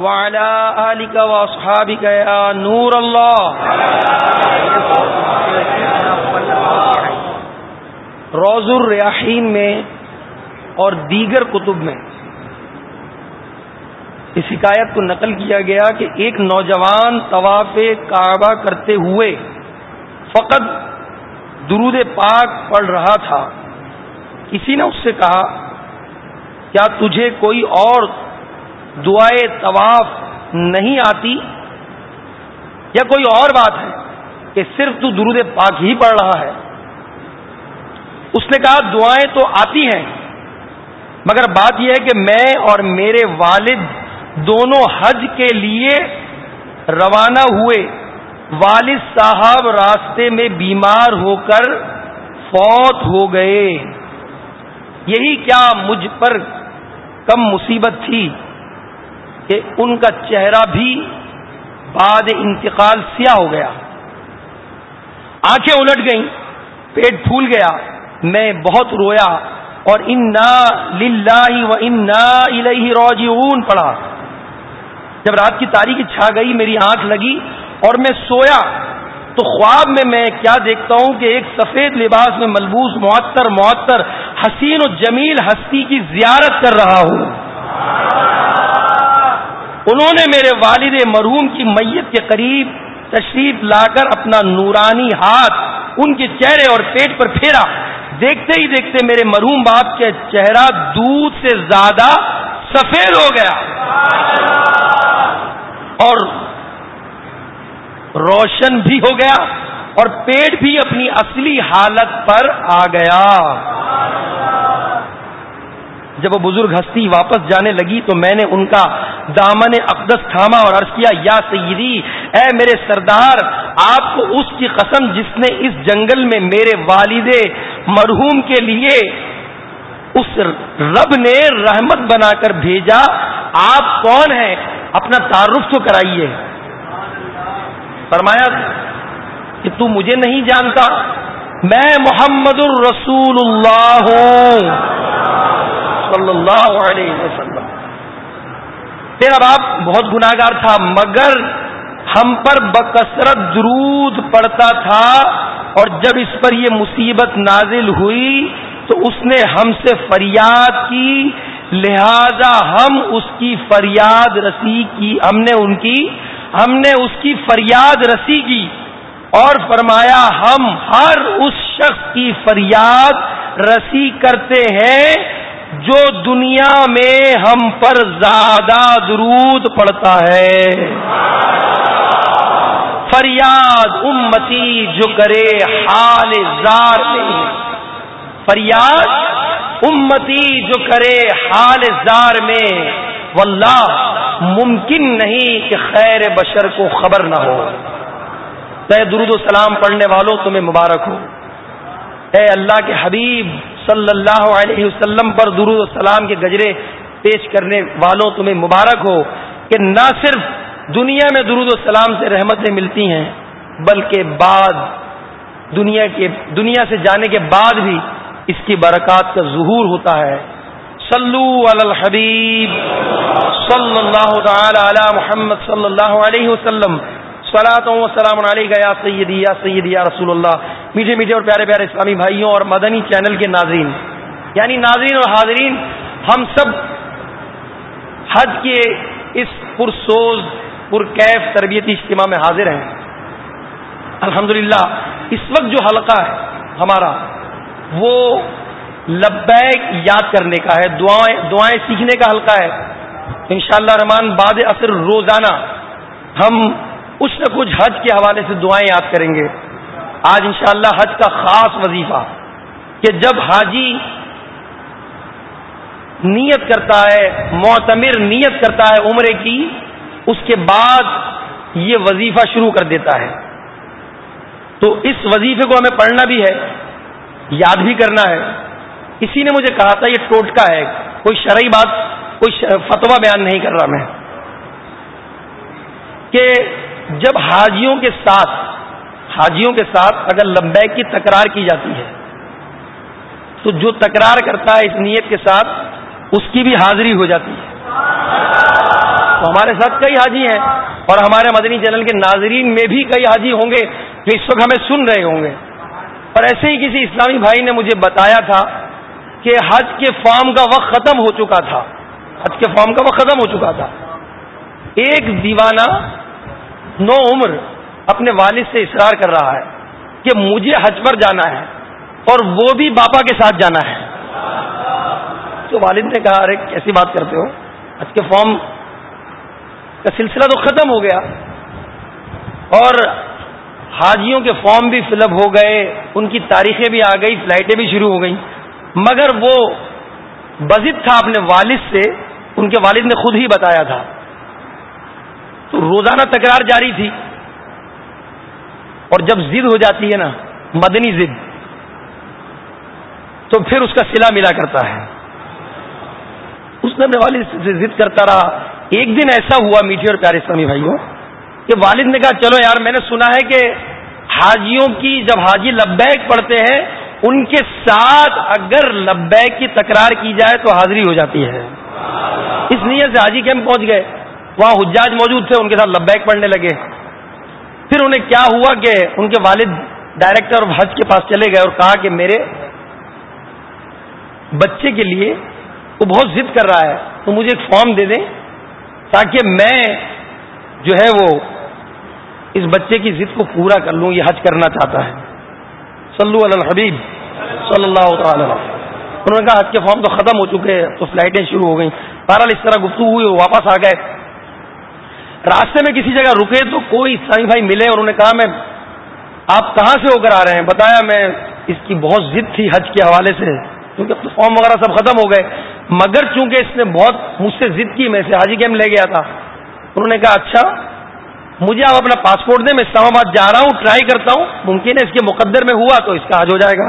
وعلى آلك وأصحابك يا نور الله. روز الریاحین میں اور دیگر کتب میں اس حکایت کو نقل کیا گیا کہ ایک نوجوان طواف کعبہ کرتے ہوئے فقط درود پاک پڑھ رہا تھا۔ کسی نے اس سے کہا، کیا تجھے کوئی اور دعائے طواف نہیں آتی یا کوئی اور بات ہے کہ صرف تو درود پاک ہی پڑھ رہا ہے؟ اس نے کہا دعائیں تو آتی ہیں، مگر بات یہ ہے کہ میں اور میرے والد دونوں حج کے لیے روانہ ہوئے۔ والد صاحب راستے میں بیمار ہو کر فوت ہو گئے۔ یہی کیا مجھ پر کم مصیبت تھی؟ کہ ان کا چہرہ بھی بعد انتقال سیاہ ہو گیا۔ آنکھیں الٹ گئیں، پیٹ پھول گیا۔ میں بہت رویا اور انا لاہ و انا الہ روجعون پڑھا۔ جب رات کی تاریخ چھا گئی، میری آنکھ لگی اور میں سویا تو خواب میں میں کیا دیکھتا ہوں کہ ایک سفید لباس میں ملبوس، معطر معطر، حسین و جمیل ہستی کی زیارت کر رہا ہوں۔ انہوں نے میرے والد مرحوم کی میت کے قریب تشریف لا کر اپنا نورانی ہاتھ ان کے چہرے اور پیٹ پر پھیرا۔ دیکھتے ہی دیکھتے میرے مرحوم باپ کے چہرہ دودھ سے زیادہ سفید ہو گیا۔ اور روشن بھی ہو گیا اور پیٹ بھی اپنی اصلی حالت پر آ گیا۔ جب وہ بزرگ ہستی واپس جانے لگی تو میں نے ان کا دامن اقدس تھاما اور عرض کیا، یا سیدی، اے میرے سردار، آپ کو اس کی قسم جس نے اس جنگل میں میرے والد مرحوم کے لیے اس رب نے رحمت بنا کر بھیجا، آپ کون ہیں؟ اپنا تعارف تو کرائیے۔ فرمایا کہ تو مجھے نہیں جانتا، میں محمد الرسول اللہ ہوں۔ صلی اللہ علیہ وسلم۔ تیرا باپ بہت گناگار تھا، مگر ہم پر بکثرت درود پڑتا تھا اور جب اس پر یہ مصیبت نازل ہوئی تو اس نے ہم سے فریاد کی، لہذا ہم اس کی فریاد رسی کی۔ ہم نے ان کی، ہم نے اس کی فریاد رسی کی اور فرمایا، ہم ہر اس شخص کی فریاد رسی کرتے ہیں جو دنیا میں ہم پر زیادہ درود پڑتا ہے۔ فریاد امتی جو کرے حال زار میں فریاد امتی جو کرے حال زار میں۔ واللہ، ممکن نہیں کہ خیر بشر کو خبر نہ ہو۔ اے درود و سلام پڑھنے والوں تمہیں مبارک ہو اے اللہ کے حبیب صلی اللہ علیہ وسلم پر درود السلام کے گجرے پیش کرنے والوں تمہیں مبارک ہو کہ نہ صرف دنیا میں درود السلام سے رحمتیں ملتی ہیں، بلکہ بعد دنیا کے، دنیا سے جانے کے بعد بھی اس کی برکات کا ظہور ہوتا ہے۔ صلو علی الحبیب، صلی اللہ تعالی علی محمد صلی اللہ علیہ وسلم۔ سلام علیہ یا سیدی یا سیدی، یا رسول اللہ۔ میٹھے میٹھے اور پیارے پیارے اسلامی بھائیوں اور مدنی چینل کے ناظرین۔ یعنی ناظرین اور حاضرین، ہم سب حج کے اس پرسوز، پرکیف تربیتی اجتماع میں حاضر ہیں۔ الحمد اس وقت جو حلقہ ہے ہمارا، وہ لبیک یاد کرنے کا ہے، دعائیں دعائیں سیکھنے کا حلقہ ہے۔ انشاءاللہ شاء رحمان، بعد اثر روزانہ ہم کچھ نہ کچھ حج کے حوالے سے دعائیں یاد کریں گے۔ آج انشاءاللہ حج کا خاص وظیفہ کہ جب حاجی نیت کرتا ہے، معتمر نیت کرتا ہے عمرے کی، اس کے بعد یہ وظیفہ شروع کر دیتا ہے۔ تو اس وظیفے کو ہمیں پڑھنا بھی ہے، یاد بھی کرنا ہے۔ کسی نے مجھے کہا تھا، یہ ٹوٹکا ہے۔ کوئی شرعی بات، کوئی فتوا بیان نہیں کر رہا میں۔ کہ جب حاجیوں کے ساتھ، حاجیوں کے ساتھ اگر لمبیک کی تکرار کی جاتی ہے، تو جو تکرار کرتا ہے اس نیت کے ساتھ، اس کی بھی حاضری ہو جاتی ہے۔ تو ہمارے ساتھ کئی حاجی ہیں اور ہمارے مدنی چینل کے ناظرین میں بھی کئی حاجی ہوں گے جو اس وقت ہمیں سن رہے ہوں گے۔ اور ایسے ہی کسی اسلامی بھائی نے مجھے بتایا تھا کہ حج کے فارم کا وقت ختم ہو چکا تھا۔ حج کے فارم کا وقت ختم ہو چکا تھا۔ ایک دیوانہ نو عمر اپنے والد سے اصرار کر رہا ہے کہ مجھے حج پر جانا ہے اور وہ بھی باپا کے ساتھ جانا ہے۔ تو والد نے کہا، ارے، کیسی بات کرتے ہو؟ حج کے فارم کا سلسلہ تو ختم ہو گیا۔ اور حاجیوں کے فارم بھی فل اپ ہو گئے، ان کی تاریخیں بھی آ گئی فلائٹیں بھی شروع ہو گئیں۔ مگر وہ بزد تھا اپنے والد سے، ان کے والد نے خود ہی بتایا تھا۔ تو روزانہ تکرار جاری تھی اور جب ضد ہو جاتی ہے نا، مدنی ضد تو پھر اس کا سلا ملا کرتا ہے۔ اس نے اپنے والد سے ضد کرتا رہا۔ ایک دن ایسا ہوا میٹھی اور پیارے اسلامی بھائیوں، کہ والد نے کہا، چلو یار، میں نے سنا ہے کہ حاجیوں کی جب حاجی لبیک پڑھتے ہیں، ان کے ساتھ اگر لبیک کی تکرار کی جائے تو حاضری ہو جاتی ہے۔ اس نیت سے حاجی کیمپ پہنچ گئے۔ وہاں حجاج موجود تھے، ان کے ساتھ لبیک پڑھنے لگے۔ پھر انہیں کیا ہوا کہ ان کے والد ڈائریکٹر حج کے پاس چلے گئے اور کہا کہ میرے بچے کے لیے وہ بہت ضد کر رہا ہے، تو مجھے ایک فارم دے دیں تاکہ میں جو ہے وہ اس بچے کی ضد کو پورا کر لوں، یہ حج کرنا چاہتا ہے۔ صلو علی الحبیب، صلی اللہ تعالی انہوں نے کہا حج کے فارم تو ختم ہو چکے تو فلائٹیں شروع ہو گئیں۔ بہرحال اس طرح گفتگو ہوئی واپس آ گئے۔ راستے میں کسی جگہ رکے تو کوئی اسلامی بھائی ملے اور انہوں نے کہا، میں آپ کہاں سے ہو کر آ رہے ہیں؟ بتایا، میں اس کی بہت ضد تھی حج کے حوالے سے، کیونکہ فارم وغیرہ سب ختم ہو گئے۔ مگر چونکہ اس نے بہت مجھ سے ضد کی، میں سے حاجی کیمپ لے گیا تھا۔ انہوں نے کہا اچھا مجھے آپ اپنا پاسپورٹ دیں، میں اسلام آباد جا رہا ہوں ٹرائی کرتا ہوں۔ ممکن ہے اس کے مقدر میں ہوا تو اس کا حج ہو جائے گا۔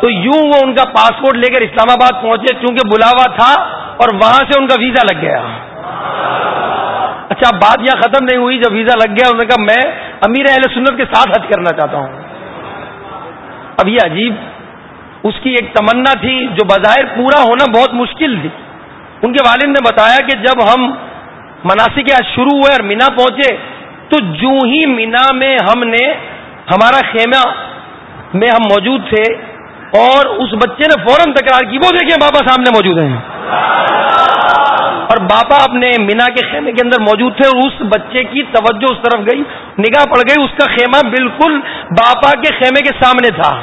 تو یوں وہ ان کا پاسپورٹ لے کر اسلام آباد پہنچے، چونکہ بلاوا تھا اور وہاں سے ان کا ویزا لگ گیا۔ اچھا بات یہاں ختم نہیں ہوئی، جب ویزا لگ گیا، انہوں نے کہا، میں امیر اہل سنت کے ساتھ حج کرنا چاہتا ہوں۔ اب یہ عجیب، اس کی ایک تمنا تھی جو بظاہر پورا ہونا بہت مشکل تھی۔ ان کے والد نے بتایا کہ جب ہم مناسب شروع ہوئے اور مینا پہنچے، تو جو ہی مینا میں ہم نے ہمارا خیمہ میں ہم موجود تھے اور اس بچے نے فوراً تکرار کی۔ وہ دیکھیں بابا سامنے موجود ہیں۔ اور باپا اپنے مینا کے خیمے کے اندر موجود تھے اور اس بچے کی توجہ اس طرف گئی، نگاہ پڑ گئی، اس کا خیمہ بالکل باپا کے خیمے کے سامنے تھا۔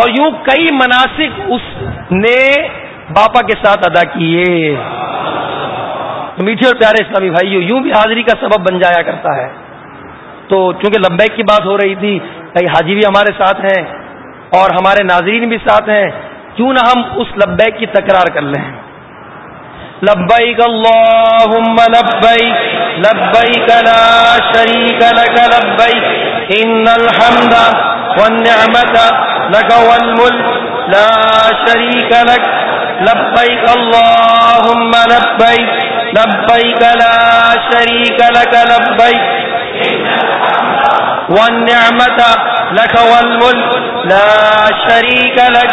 اور یوں کئی مناسب اس نے باپا کے ساتھ ادا کیے۔ میٹھے اور پیارے اسلامی بھائی یوں بھی حاضری کا سبب بن جایا کرتا ہے۔ تو چونکہ لبیک کی بات ہو رہی تھی کئی حاجی بھی ہمارے ساتھ ہیں اور ہمارے ناظرین بھی ساتھ ہیں، کیوں نہ ہم اس لبیک کی تکرار کر لیں؟ لبیک اللہم لبیک لبیک لا شریک لک، لبیک، ان الحمد والنعمت لك والملك لا شريك لك لبيك اللهم لبيك لبيك لا شريك لك لبيك والنعمة لك والملك لا شريك لك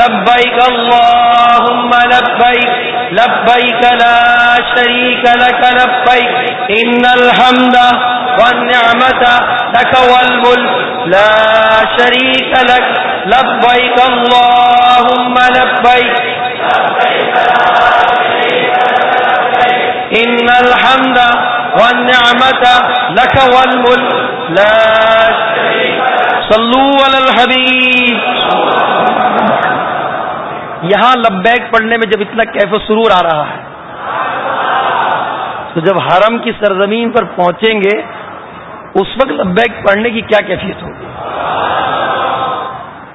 لبيك اللهم لبيك لبيك لا شريك لك لبيك إن الحمد والنعمة لك والملك لا شريك لك لبيك اللهم لبيك إن الحمد والنعمة لك والملك لا صلو علی الحبیب۔ یہاں لبیک پڑھنے میں جب اتنا کیف و سرور آ رہا ہے، تو جب حرم کی سرزمین پر پہنچیں گے، اس وقت لبیک پڑھنے کی کیا کیفیت ہوگی؟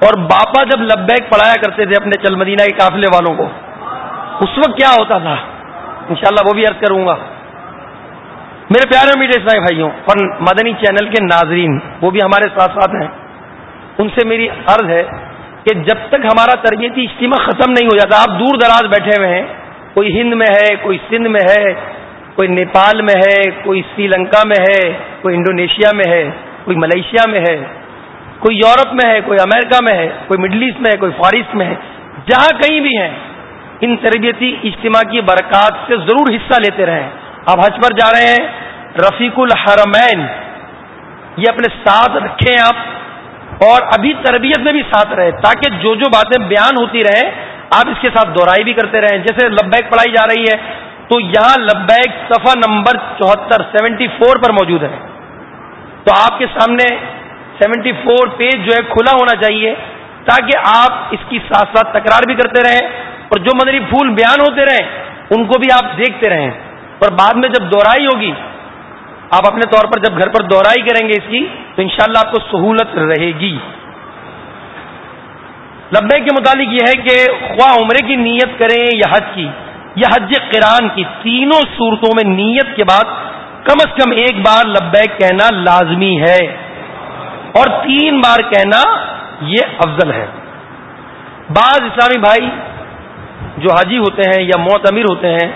اور باپا جب لبیک پڑھایا کرتے تھے اپنے چل مدینہ کے قافلے والوں کو، اس وقت کیا ہوتا تھا؟ انشاءاللہ وہ بھی عرض کروں گا۔ میرے پیارے میٹھے اسلائی بھائیوں اور مدنی چینل کے ناظرین، وہ بھی ہمارے ساتھ ساتھ ہیں۔ ان سے میری عرض ہے کہ جب تک ہمارا تربیتی اجتماع ختم نہیں ہو جاتا آپ دور دراز بیٹھے ہوئے ہیں کوئی ہند میں ہے کوئی سندھ میں ہے کوئی نیپال میں ہے کوئی سری لنکا میں ہے کوئی انڈونیشیا میں ہے کوئی ملیشیا میں ہے کوئی یورپ میں ہے کوئی امریکہ میں ہے کوئی مڈل ایسٹ میں ہے کوئی فارسٹ میں ہے جہاں کہیں بھی ہیں ان تربیتی اجتماع کی برکات سے ضرور حصہ لیتے رہیں آپ حج پر جا رہے ہیں رفیق الحرمین یہ اپنے ساتھ رکھیں آپ اور ابھی تربیت میں بھی ساتھ رہے، تاکہ جو جو باتیں بیان ہوتی رہیں، آپ اس کے ساتھ دوہرائی بھی کرتے رہیں۔ جیسے لبیک پڑھائی جا رہی ہے، تو یہاں لبیک صفحہ نمبر چوہتر سیونٹی فور پر موجود ہے۔ تو آپ کے سامنے سیونٹی فور پیج جو ہے کھلا ہونا چاہیے، تاکہ آپ اس کی ساتھ ساتھ تکرار بھی کرتے رہیں۔ اور جو مدری پھول بیان ہوتے رہیں، ان کو بھی آپ دیکھتے رہیں۔ اور بعد میں جب دوہرائی ہوگی، آپ اپنے طور پر جب گھر پر دوہرائی کریں گے اس کی تو انشاءاللہ آپ کو سہولت رہے گی۔ لبے کے متعلق یہ ہے کہ خواہ عمرے کی نیت کریں یا حج کی، یا حج قران کی، تینوں صورتوں میں نیت کے بعد کم از کم ایک بار لبیک کہنا لازمی ہے۔ اور تین بار کہنا یہ افضل ہے۔ بعض اسلامی بھائی جو حاجی ہوتے ہیں یا معتمر ہوتے ہیں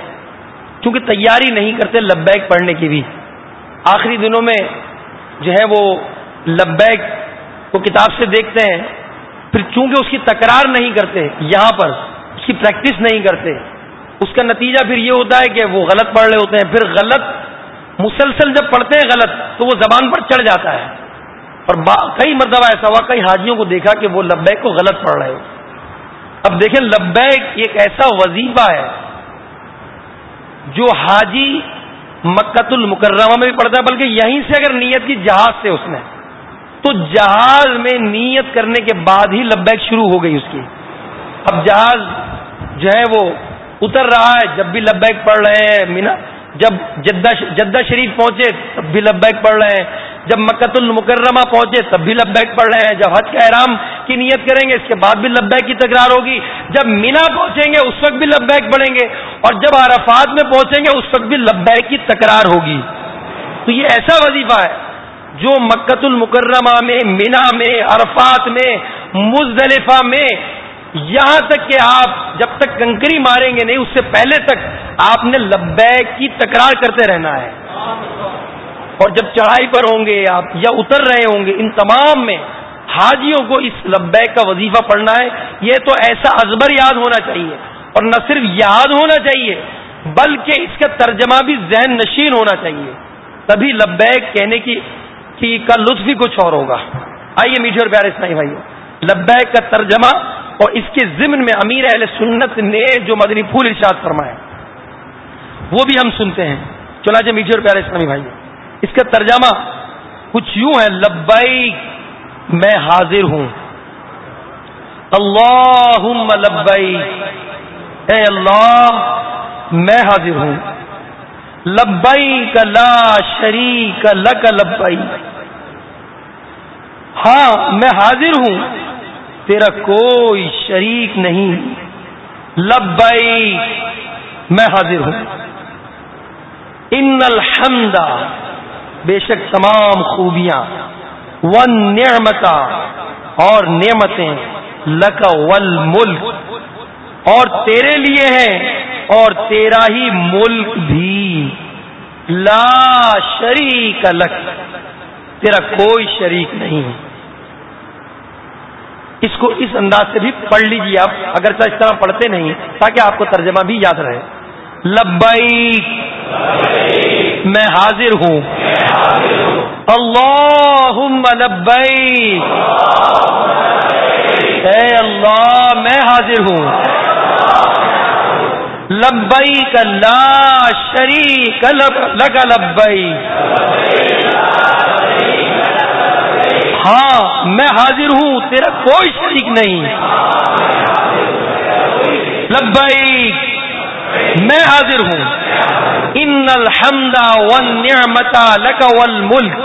کیونکہ تیاری نہیں کرتے لبیک پڑھنے کی بھی، آخری دنوں میں جو ہے وہ لبیک کو کتاب سے دیکھتے ہیں، پھر چونکہ اس کی تکرار نہیں کرتے، یہاں پر اس کی پریکٹس نہیں کرتے، اس کا نتیجہ پھر یہ ہوتا ہے کہ وہ غلط پڑھ رہے ہوتے ہیں۔ پھر غلط مسلسل جب پڑھتے ہیں غلط، تو وہ زبان پر چڑھ جاتا ہے۔ اور کئی مرتبہ ایسا ہوا، کئی حاجیوں کو دیکھا کہ وہ لبیک کو غلط پڑھ رہے ہو اب دیکھیں، لبیک ایک ایسا وظیفہ ہے جو حاجی مکت المکرمہ میں بھی پڑتا ہے، بلکہ یہیں سے اگر نیت کی جہاز سے اس نے، تو جہاز میں نیت کرنے کے بعد ہی لبیک شروع ہو گئی اس کی۔ اب جہاز جو ہے وہ اتر رہا ہے، جب بھی لبیک پڑھ رہے ہیں، مینا، جب جدہ جدہ شریف پہنچے، تب بھی لبیک پڑھ رہے ہیں۔ جب مکت المکرمہ پہنچے تب بھی لبیک پڑھ رہے ہیں، جب حج کا احرام کی نیت کریں گے، اس کے بعد بھی لبیک کی تکرار ہوگی۔ جب مینا پہنچیں گے، اس وقت بھی لبیک پڑھیں گے۔ اور جب عرفات میں پہنچیں گے، اس وقت بھی لبیک کی تکرار ہوگی۔ تو یہ ایسا وظیفہ ہے جو مکت المکرمہ میں، مینا میں، عرفات میں، مزدلفہ میں یہاں تک کہ آپ جب تک کنکری ماریں گے نہیں، اس سے پہلے تک آپ نے لبیک کی تکرار کرتے رہنا ہے۔ اور جب چڑھائی پر ہوں گے آپ یا اتر رہے ہوں گے، ان تمام میں حاجیوں کو اس لبیک کا وظیفہ پڑھنا ہے، یہ تو ایسا ازبر یاد ہونا چاہیے۔ اور نہ صرف یاد ہونا چاہیے، بلکہ اس کا ترجمہ بھی ذہن نشین ہونا چاہیے۔ تبھی لبیک کہنے کی کی کا لطف بھی کچھ اور ہوگا۔ آئیے میٹھے اور پیارے اسلائی بھائی لبیک کا ترجمہ اور اس کے ضمن میں امیر اہل سنت نے جو مدنی پھول ارشاد فرمایا وہ بھی ہم سنتے ہیں۔ چنانچہ میٹھے اور پیارے اسلامی بھائی اس کا ترجمہ کچھ یوں ہے لبئی میں حاضر ہوں۔ اللہ لبئی اے اللہ، میں حاضر ہوں۔ لبئی کا لا شریک لک لبئی ہاں میں حاضر ہوں، تیرا کوئی شریک نہیں۔ لبئی میں حاضر ہوں۔ ان الحمد بے شک تمام خوبیاں، ون نعمتا اور نعمتیں لک ول ملک اور تیرے لیے ہیں اور تیرا ہی ملک بھی۔ لا شریک لک، تیرا کوئی شریک نہیں۔ اس کو اس انداز سے بھی پڑھ لیجیے آپ اگر اس طرح پڑھتے نہیں، تاکہ آپ کو ترجمہ بھی یاد رہے۔ لبئی میں حاضر ہوں. اللہ لبئی اے اللہ، میں حاضر ہوں. لبئی کا لا شریک لگا لبئی ہاں میں حاضر ہوں، تیرا کوئی شریک نہیں. لبئی میں حاضر ہوں۔ ان الحمد والنعمت لك والملک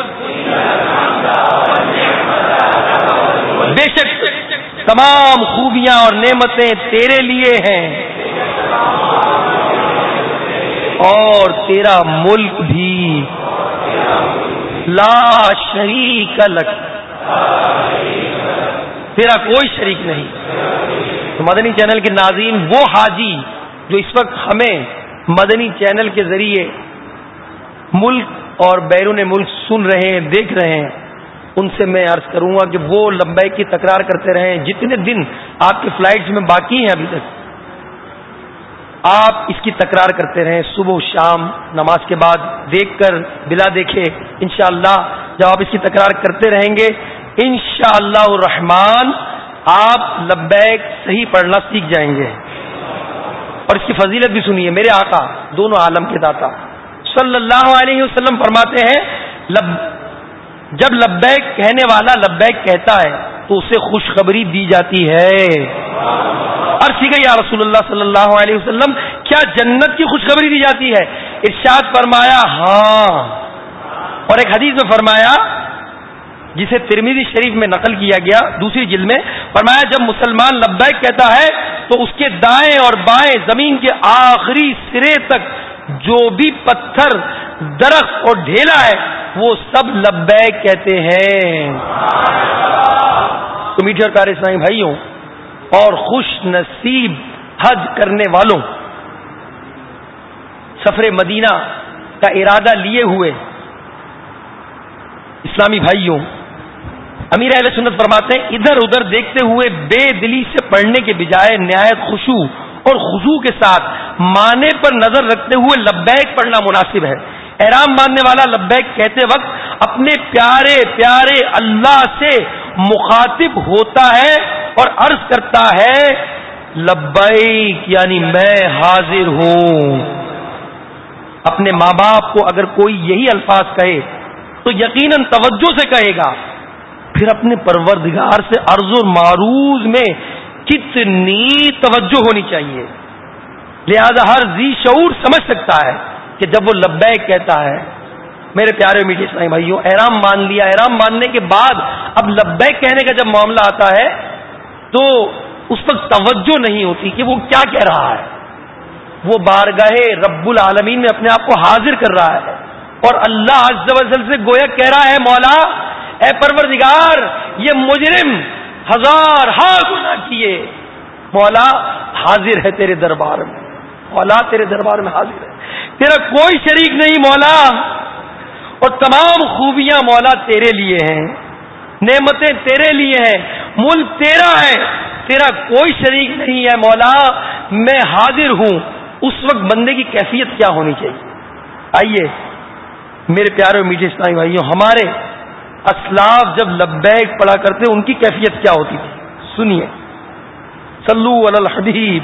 بے شک تمام خوبیاں اور نعمتیں تیرے لیے ہیں۔ اور تیرا ملک بھی۔ لا شریک لک۔ تیرا کوئی شریک نہیں۔ تو مدنی چینل کے ناظرین، وہ حاجی جو اس وقت ہمیں مدنی چینل کے ذریعے ملک اور بیرون ملک سن رہے ہیں، دیکھ رہے ہیں، ان سے میں عرض کروں گا کہ وہ لمبائی کی تکرار کرتے رہیں۔ جتنے دن آپ کے فلائٹس میں باقی ہیں ابھی تک، آپ اس کی تکرار کرتے رہیں۔ صبح و شام نماز کے بعد دیکھ کر بلا دیکھے انشاءاللہ جب آپ اس کی تکرار کرتے رہیں گے، انشاءاللہ اللہ الرحمان آپ لبیک صحیح پڑھنا سیکھ جائیں گے۔ اور اس کی فضیلت بھی سنیے، میرے آقا، دونوں عالم کے داتا۔ صلی اللہ علیہ وسلم فرماتے ہیں، لب، جب لبیک کہنے والا لبیک کہتا ہے، تو اسے خوشخبری دی جاتی ہے۔ گئی، یا رسول اللہ صلی اللہ علیہ وسلم، کیا جنت کی خوشخبری دی جاتی ہے؟ ارشاد فرمایا ہاں۔ اور ایک حدیث میں فرمایا جسے ترمیزی شریف میں نقل کیا گیا دوسری جلد میں، فرمایا جب مسلمان لبیک کہتا ہے، تو اس کے دائیں اور بائیں زمین کے آخری سرے تک جو بھی پتھر، درخت اور ڈھیلا ہے، وہ سب لبیک کہتے ہیں۔ تو میٹھے اور کار اسلامی بھائیوں، اور خوش نصیب حج کرنے والوں، سفر مدینہ کا ارادہ لیے ہوئے اسلامی بھائیوں امیر اہل سنت فرماتے ہیں، ادھر ادھر دیکھتے ہوئے بے دلی سے پڑھنے کے بجائے نہایت خوشو اور خزو کے ساتھ معنی پر نظر رکھتے ہوئے لبیک پڑھنا مناسب ہے۔ احرام باندھنے والا لبیک کہتے وقت اپنے پیارے پیارے اللہ سے مخاطب ہوتا ہے اور عرض کرتا ہے، لبیک یعنی میں حاضر ہوں۔ اپنے ماں باپ کو اگر کوئی یہی الفاظ کہے تو یقیناً توجہ سے کہے گا۔ پھر اپنے پروردگار سے عرض و معروض میں کتنی توجہ ہونی چاہیے۔ لہذا ہر زی شعور سمجھ سکتا ہے کہ جب وہ لبیک کہتا ہے، میرے پیارے میٹھے اسلائی بھائیوں، احرام مان لیا۔ احرام ماننے کے بعد اب لبیک کہنے کا جب معاملہ آتا ہے، تو اس وقت توجہ نہیں ہوتی کہ وہ کیا کہہ رہا ہے۔ وہ بارگاہ رب العالمین میں اپنے آپ کو حاضر کر رہا ہے اور اللہ عز و جل سے گویا کہہ رہا ہے، مولا اے پروردگار، یہ مجرم ہزار ہار گنا کیے۔ مولا، حاضر ہے تیرے دربار میں۔ مولا، تیرے دربار میں حاضر ہے۔ تیرا کوئی شریک نہیں مولا۔ اور تمام خوبیاں مولا تیرے لیے ہیں۔ نعمتیں تیرے لیے ہیں۔ ملک تیرا ہے۔ تیرا کوئی شریک نہیں ہے مولا۔ میں حاضر ہوں۔ اس وقت بندے کی کیفیت کیا ہونی چاہیے؟ آئیے، میرے پیارے میٹھے اسلامی بھائیوں، ہمارے اسلاف جب لبیک پڑا کرتے ان کی کیفیت کیا ہوتی تھی؟ سنیے۔ صلو علی الحبیب۔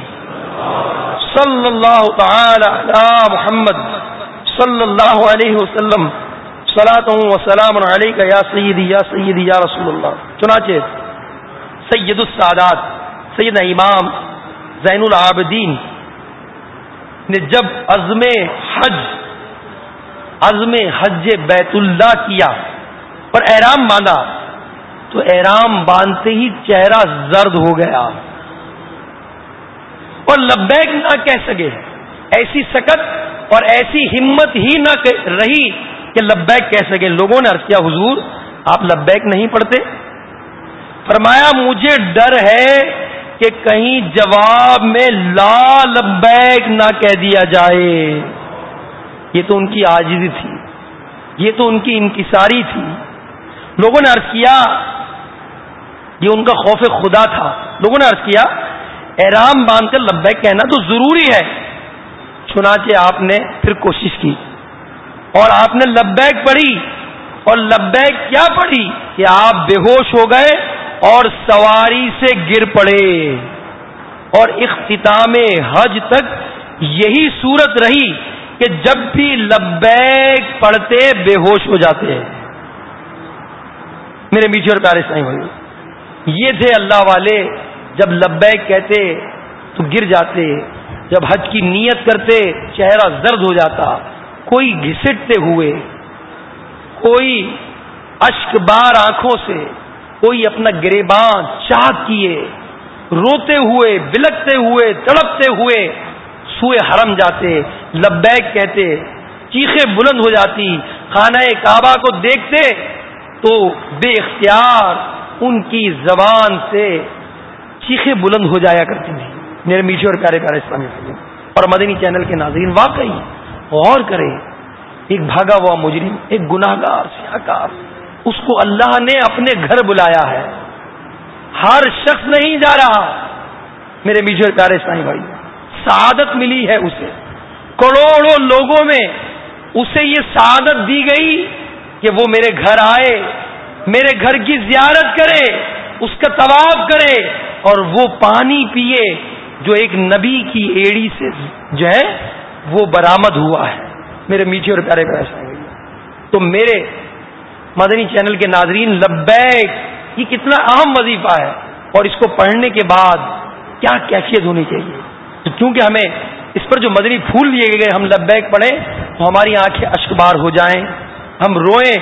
صلی اللہ تعالی علی محمد صلی اللہ علیہ وسلم۔ و سلام علیہ یا سیدی یا سیدی، یا رسول اللہ۔ چنانچہ سید السادات، سید امام زین العابدین نے جب عزم حج عزم حج بیت اللہ کیا اور احرام باندھا تو احرام باندھتے ہی چہرہ زرد ہو گیا اور لبیک نہ کہہ سکے، ایسی سکت اور ایسی ہمت ہی نہ رہی کہ لبیک کہہ سکے۔ لوگوں نے عرض کیا، حضور، آپ لبیک نہیں پڑھتے؟ فرمایا، مجھے ڈر ہے کہ کہیں جواب میں لا لبیک نہ کہہ دیا جائے۔ یہ تو ان کی آجزی تھی، یہ تو ان کی انکساری تھی۔ لوگوں نے عرض کیا یہ ان کا خوف خدا تھا۔ لوگوں نے عرض کیا، احرام باندھ کر لبیک کہنا تو ضروری ہے۔ چنانچہ آپ نے پھر کوشش کی اور آپ نے لبیک پڑھی۔ اور لبیک کیا پڑھی؟ کہ آپ بے ہوش ہو گئے اور سواری سے گر پڑے۔ اور اختتام حج تک یہی صورت رہی کہ جب بھی لبیک پڑھتے بے ہوش ہو جاتے۔ ہیں میرے میٹھے اور پیارے سائیں بھائی یہ تھے اللہ والے جب لبیک کہتے تو گر جاتے، جب حج کی نیت کرتے چہرہ زرد ہو جاتا، کوئی گھسٹتے ہوئے، کوئی اشک بار آنکھوں سے، کوئی اپنا گریبان چاہ کیے، روتے ہوئے، بلکتے ہوئے، تڑپتے ہوئے سوئے حرم جاتے، لبیک کہتے، چیخیں بلند ہو جاتی، خانہ کعبہ کو دیکھتے تو بے اختیار ان کی زبان سے چیخیں بلند ہو جایا کرتی تھی میرے میٹھے اور پیارے پیارے اسلامی اور مدنی چینل کے ناظرین، واقعی غور کریں، ایک بھاگا ہوا مجرم، ایک گناہ گار سیاکار اس کو اللہ نے اپنے گھر بلایا ہے۔ ہر شخص نہیں جا رہا۔ میرے میٹھے اور پیارے اسلامی بھائی سعادت ملی ہے اسے۔ کروڑوں لوگوں میں اسے یہ سعادت دی گئی۔ کہ وہ میرے گھر آئے، میرے گھر کی زیارت کرے، اس کا طواف کرے، اور وہ پانی پیے جو ایک نبی کی ایڑی سے جو ہے، وہ برامد ہوا ہے۔ میرے میٹھے اور پیارے پیسے تو میرے مدنی چینل کے ناظرین، لبیک، یہ کتنا اہم وظیفہ ہے۔ اور اس کو پڑھنے کے بعد کیا کیفیت ہونی چاہیے؟ تو کیونکہ ہمیں اس پر جو مدنی پھول لیے گئے، ہم لبیک پڑھیں تو ہماری آنکھیں اشکبار ہو جائیں۔ ہم روئیں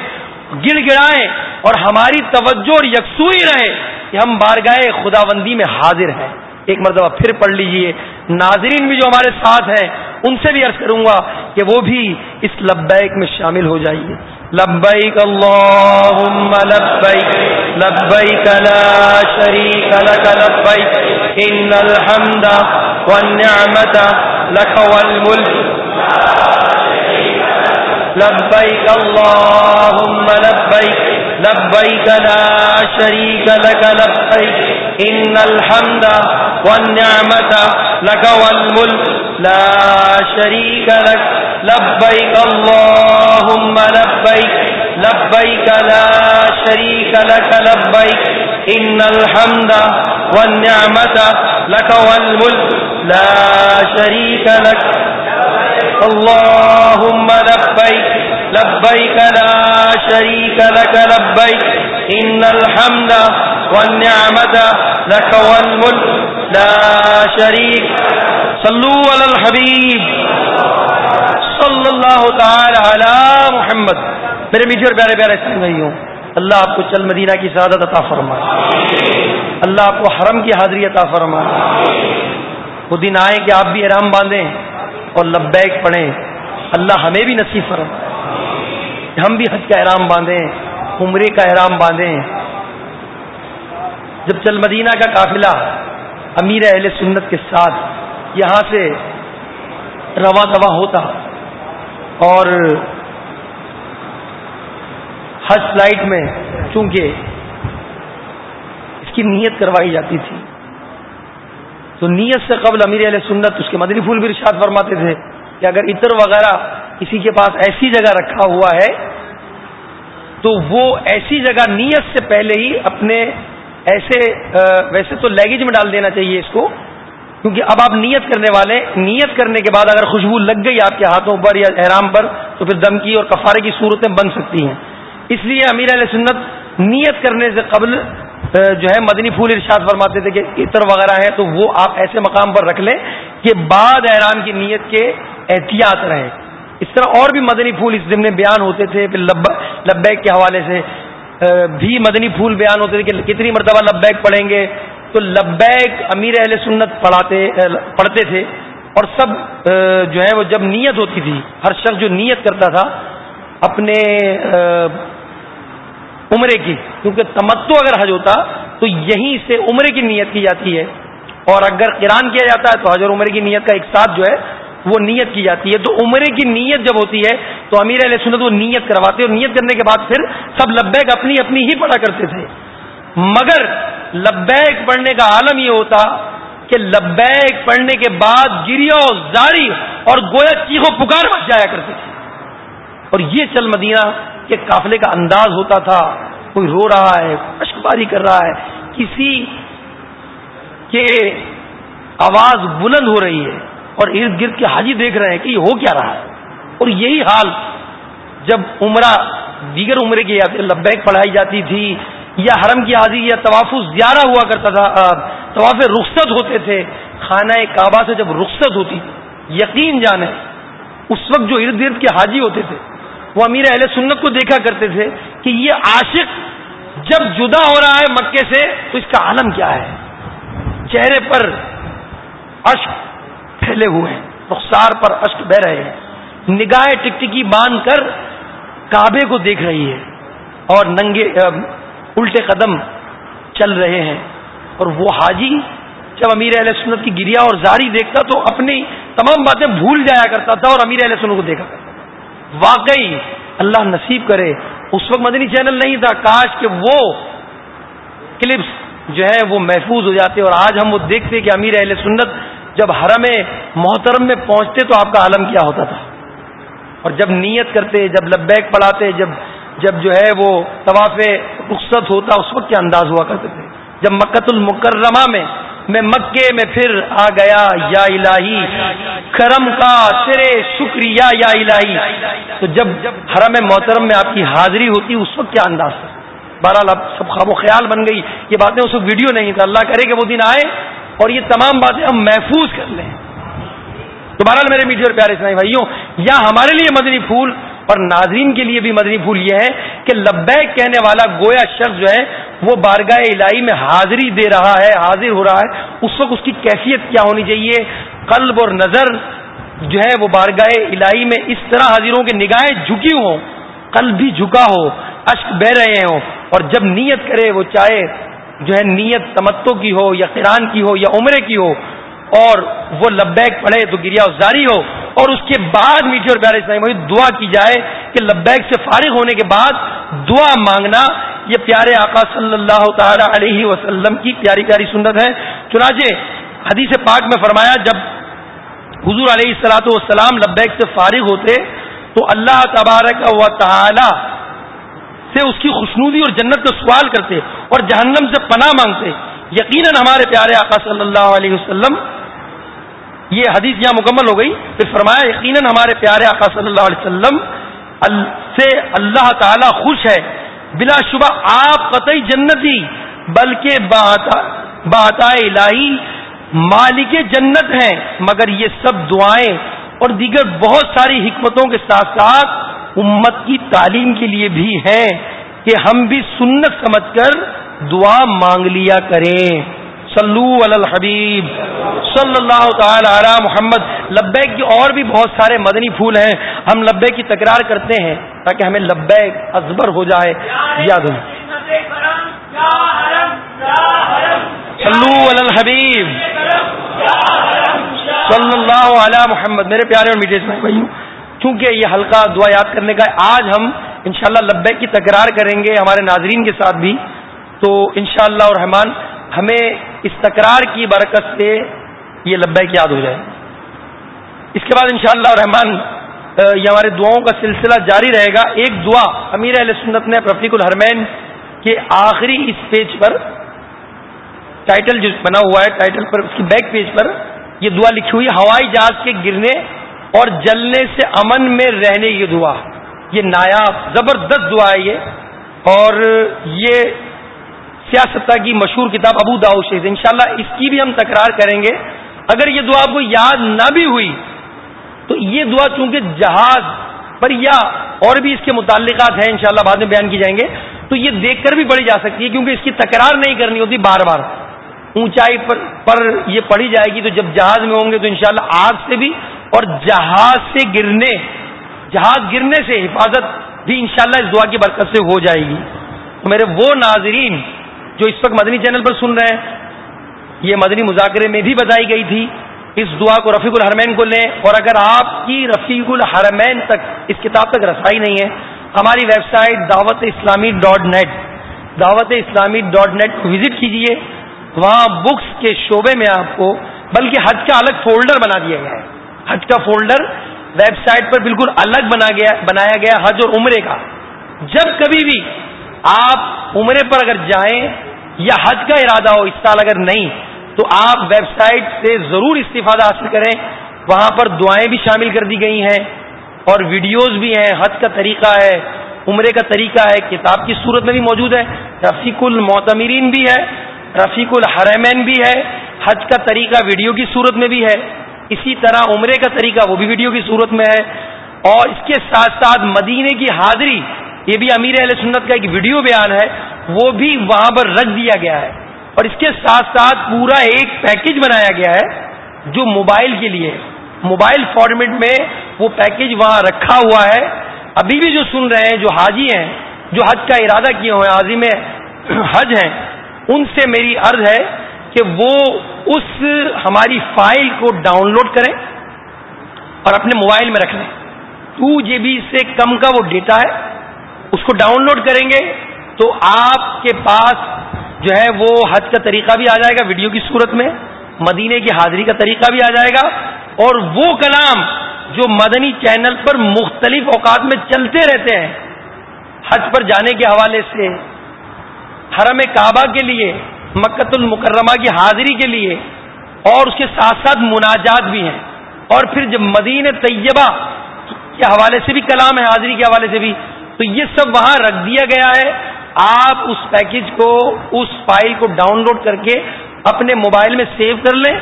گڑ گڑائیں اور ہماری توجہ اور یکسوئی رہے کہ ہم بارگاہ خدا بندی میں حاضر ہیں۔ ایک مرتبہ پھر پڑھ لیجیے۔ ناظرین بھی جو ہمارے ساتھ ہیں، ان سے بھی عرض کروں گا کہ وہ بھی اس لبیک میں شامل ہو جائیے۔ لبیک اللہم لبیک لبیک لا شریک لک، لبیک، ان الحمد والنعمت لک والملک۔ لبيك اللهم لبيك لبيك لا شريك لك لبيك إن الحمد والنعمة لك والملك لا شريك لك لبيك اللهم لبيك لبيك لا شريك لك لبيك إن الحمد والنعمة لك والملك لا شريك لك اللهم لبيك لبيك لا شريك لك لبيك إن الحمد والنعمة لك والملك لا شريك صلوا على الحبيب صلی اللہ تعالی علی محمد میرے میٹھے اور پیارے پیارے سن رہی ہوں اللہ آپ کو چل مدینہ کی سعادت عطا فرمائے اللہ آپ کو حرم کی حاضری عطا فرمائے وہ دن آئے کہ آپ بھی احرام باندھیں۔ اور لبیک پڑھیں۔ اللہ ہمیں بھی نصیب فرم ہم بھی حج کا احرام باندھیں، عمرے کا احرام باندھیں۔ جب چل مدینہ کا قافلہ امیر اہل سنت کے ساتھ یہاں سے رواں دوا ہوتا اور حج فلائٹ میں، چونکہ اس کی نیت کروائی جاتی تھی تو نیت سے قبل امیر علیہ سنت اس کے مدنی پھول بھی ارشاد فرماتے تھے کہ اگر عطر وغیرہ کسی کے پاس ایسی جگہ رکھا ہوا ہے، تو وہ ایسی جگہ نیت سے پہلے ہی اپنے ایسے ویسے تو لیگیج میں ڈال دینا چاہیے اس کو، کیونکہ اب آپ نیت کرنے والے نیت کرنے کے بعد اگر خوشبو لگ گئی آپ کے ہاتھوں پر یا احرام پر، تو پھر دم کی اور کفارے کی صورتیں بن سکتی ہیں۔ اس لیے امیر علیہ سنت نیت کرنے سے قبل جو ہے مدنی پھول ارشاد فرماتے تھے کہ عطر وغیرہ ہے تو وہ آپ ایسے مقام پر رکھ لیں کہ بعد احرام کی نیت کے احتیاط رہے۔ اس طرح اور بھی مدنی پھول اس ضمن بیان ہوتے تھے، پھر لبیک کے حوالے سے بھی مدنی پھول بیان ہوتے تھے کہ کتنی مرتبہ لبیک پڑھیں گے۔ تو لبیک امیر اہل سنت پڑھاتے پڑھتے تھے اور سب جو ہے وہ جب نیت ہوتی تھی، ہر شخص جو نیت کرتا تھا، اپنے عمرے کی، کیونکہ تمتو اگر حج ہوتا تو یہیں سے عمرے کی نیت کی جاتی ہے۔ اور اگر کران کیا جاتا ہے تو حج اور عمرے کی نیت کا ایک ساتھ جو ہے وہ نیت کی جاتی ہے۔ تو عمرے کی نیت جب ہوتی ہے تو امیر علیہ سنت وہ نیت کرواتے اور نیت کرنے کے بعد پھر سب لبیک اپنی اپنی ہی پڑھا کرتے تھے۔ مگر لبیک پڑھنے کا عالم یہ ہوتا کہ لبیک پڑھنے کے بعد گریو زاری اور گویا چیخو پکار بچ جایا کرتے تھے۔ اور یہ چل مدینہ کے قافلے کا انداز ہوتا تھا، کوئی رو رہا ہے، اشکباری کر رہا ہے، کسی کے آواز بلند ہو رہی ہے اور ارد گرد کے حاجی دیکھ رہے ہیں کہ یہ ہو کیا رہا ہے۔ اور یہی حال جب عمرہ، دیگر عمرے کی لبیک پڑھائی جاتی تھی یا حرم کی حاضی یا طواف زیادہ ہوا کرتا تھا طواف رخصت ہوتے تھے، خانہ کعبہ سے جب رخصت ہوتی، یقین جانے، اس وقت جو ارد گرد کے حاجی ہوتے تھے وہ امیر اہل سنت کو دیکھا کرتے تھے کہ یہ عاشق جب جدا ہو رہا ہے مکے سے تو اس کا عالم کیا ہے؟ چہرے پر اشک پھیلے ہوئے ہیں، رخسار پر اشک بہ رہے ہیں۔ نگاہ ٹکٹکی باندھ کر کعبے کو دیکھ رہی ہے اور ننگے الٹے قدم چل رہے ہیں۔ اور وہ حاجی جب امیر علیہ سنت کی گریا اور زاری دیکھتا تو اپنی تمام باتیں بھول جایا کرتا تھا اور امیر علیہ سنت کو دیکھا کرتا واقعی اللہ نصیب کرے۔ اس وقت مدنی چینل نہیں تھا، کاش کہ وہ کلپس جو ہے وہ محفوظ ہو جاتے اور آج ہم وہ دیکھتے کہ امیر اہل سنت جب حرم محترم میں پہنچتے تو آپ کا عالم کیا ہوتا تھا۔ اور جب نیت کرتے، جب لبیک پڑھاتے، جب جب جو ہے وہ طواف رخصت ہوتا، اس وقت کیا انداز ہوا کرتے تھے؟ جب مکت المکرمہ میں میں مکے میں پھر آ گیا، یا الہی، کرم کا تیرے شکریہ، یا الہی۔ تو جب حرم محترم میں آپ کی حاضری ہوتی، اس وقت کیا انداز تھا؟ بہرحال اب سب خواب و خیال بن گئی۔ یہ باتیں اس وقت ویڈیو نہیں تھا۔ اللہ کرے کہ وہ دن آئے اور یہ تمام باتیں ہم محفوظ کر لیں۔ تو بہرحال میرے میٹھے اور پیارے اسلامی بھائیوں یا ہمارے لیے مدنی پھول اور ناظرین کے لیے بھی مدنی پھول یہ ہے کہ لبیک کہنے والا گویا شخص جو ہے، وہ بارگاہ الہی میں حاضری دے رہا ہے، حاضر ہو رہا ہے۔ اس وقت اس کی کیفیت کیا ہونی چاہیے؟ قلب اور نظر جو ہے، وہ بارگاہ الہی میں اس طرح حاضروں کی نگاہیں جھکی ہوں، قلب بھی جھکا ہو، اشک بہ رہے ہوں۔ اور جب نیت کرے، وہ چاہے جو ہے، نیت تمتو کی ہو یا قرآن کی ہو یا عمرے کی ہو اور وہ لبیک پڑھے تو گریا ازاری ہو اور اس کے بعد میٹھی اور پیارے اسلامی دعا کی جائے کہ لبیک سے فارغ ہونے کے بعد دعا مانگنا یہ پیارے آقا صلی اللہ تعالی علیہ وسلم کی پیاری پیاری سنت ہے۔ چنانچہ حدیث پاک میں فرمایا جب حضور علیہ السلاۃ والسلام لبیک سے فارغ ہوتے تو اللہ تبارک و تعالی سے اس کی خوشنودی اور جنت کا سوال کرتے اور جہنم سے پناہ مانگتے۔ یقیناً ہمارے پیارے آقا صلی اللہ علیہ وسلم یہ حدیث یہاں مکمل ہو گئی پھر فرمایا یقیناً ہمارے پیارے آقا صلی اللہ علیہ وسلم سے اللہ تعالی خوش ہے۔ بلا شبہ آپ قطعی جنتی، بلکہ بات الہی مالک جنت ہیں۔ مگر یہ سب دعائیں اور دیگر بہت ساری حکمتوں کے ساتھ ساتھ امت کی تعلیم کے لیے بھی ہے کہ ہم بھی سنت سمجھ کر دعا مانگ لیا کریں۔ صلو علی الحبیب صلی اللہ تعالی علی محمد۔ لبیک کی اور بھی بہت سارے مدنی پھول ہیں۔ ہم لبیک کی تکرار کرتے ہیں تاکہ ہمیں لبیک ازبر ہو جائے۔ یاد ہو صلو علی الحبیب۔ صلی اللہ علی محمد۔ میرے پیارے اور میٹھے بھائیوں، چونکہ یہ حلقہ دعا یاد کرنے کا ہے، آج ہم انشاءاللہ شاء لبیک کی تکرار کریں گے ہمارے ناظرین کے ساتھ بھی۔ تو انشاءاللہ اور رحمان ہمیں اس تکرار کی برکت سے یہ لبیک یاد ہو جائے۔ اس کے بعد انشاءاللہ اور رحمان یہ ہمارے دعاؤں کا سلسلہ جاری رہے گا۔ ایک دعا امیر علیہ سنت نے رفیق الحرمین کے آخری اس پیج پر ٹائٹل جو بنا ہوا ہے، ٹائٹل پر اس کی بیک پیج پر یہ دعا لکھی ہوئی ہوائی جہاز کے گرنے اور جلنے سے امن میں رہنے کی دعا۔ یہ نایاب، زبردست دعا ہے یہ۔ اور یہ سیاستہ کی مشہور کتاب ابو داؤ شیخ انشاءاللہ اس کی بھی ہم تکرار کریں گے۔ اگر یہ دعا آپ کو یاد نہ بھی ہوئی، تو یہ دعا چونکہ جہاز پر یا اور بھی اس کے متعلقات ہیں، انشاءاللہ بعد میں بیان کی جائیں گے۔ تو یہ دیکھ کر بھی پڑھی جا سکتی ہے، کیونکہ اس کی تکرار نہیں کرنی ہوتی بار بار۔ اونچائی پر پر یہ پڑھی جائے گی تو جب جہاز میں ہوں گے تو انشاءاللہ آگ سے بھی اور جہاز سے گرنے، جہاز گرنے سے حفاظت بھی انشاءاللہ اس دعا کی برکت سے ہو جائے گی۔ میرے وہ ناظرین جو اس وقت مدنی چینل پر سن رہے ہیں، یہ مدنی مذاکرے میں بھی بتائی گئی تھی، اس دعا کو رفیق الحرمین کو لیں۔ اور اگر آپ کی رفیق الحرمین تک اس کتاب تک رسائی نہیں ہے، ہماری ویب سائٹ دعوت اسلامی ڈاٹ نیٹ دعوت اسلامی ڈاٹ نیٹ کو وزٹ کیجیے وہاں بکس کے شعبے میں آپ کو، بلکہ حج کا الگ فولڈر بنا دیا گیا ہے۔ حج کا فولڈر ویب سائٹ پر بالکل الگ بنا گیا، بنایا گیا حج اور عمرے کا۔ جب کبھی بھی آپ عمرے پر اگر جائیں یا حج کا ارادہ ہو اس سال اگر نہیں، تو آپ ویب سائٹ سے ضرور استفادہ حاصل کریں۔ وہاں پر دعائیں بھی شامل کر دی گئی ہیں اور ویڈیوز بھی ہیں۔ حج کا طریقہ ہے، عمرے کا طریقہ ہے۔ کتاب کی صورت میں بھی موجود ہے۔ رفیق المعتمرین بھی ہے، رفیق الحرمین بھی ہے۔ حج کا طریقہ ویڈیو کی صورت میں بھی ہے۔ اسی طرح عمرے کا طریقہ وہ بھی ویڈیو کی صورت میں ہے۔ اور اس کے ساتھ ساتھ مدینے کی حاضری یہ بھی امیر علیہ سنت کا ایک ویڈیو بیان ہے، وہ بھی وہاں پر رکھ دیا گیا ہے۔ اور اس کے ساتھ ساتھ پورا ایک پیکج بنایا گیا ہے، جو موبائل کے لیے۔ موبائل فارمیٹ میں وہ پیکج وہاں رکھا ہوا ہے۔ ابھی بھی جو سن رہے ہیں، جو حاجی ہیں، جو حج کا ارادہ کیے ہوئے عظیم حج ہیں، ان سے میری عرض ہے کہ وہ اس ہماری فائل کو ڈاؤن لوڈ کریں اور اپنے موبائل میں رکھ لیں۔ ٹو جی بی سے کم کا وہ ڈیٹا ہے۔ اس کو ڈاؤن لوڈ کریں گے تو آپ کے پاس جو ہے وہ حج کا طریقہ بھی آ جائے گا، ویڈیو کی صورت میں، مدینے کی حاضری کا طریقہ بھی آ جائے گا، اور وہ کلام جو مدنی چینل پر مختلف اوقات میں چلتے رہتے ہیں، حج پر جانے کے حوالے سے، حرم کعبہ کے لیے مکت المکرمہ کی حاضری کے لیے، اور اس کے ساتھ ساتھ مناجات بھی ہیں۔ اور پھر جب مدین طیبہ کے حوالے سے بھی کلام ہے، حاضری کے حوالے سے بھی تو یہ سب وہاں رکھ دیا گیا ہے۔ آپ اس پیکج کو، اس فائل کو ڈاؤن لوڈ کر کے اپنے موبائل میں سیو کر لیں۔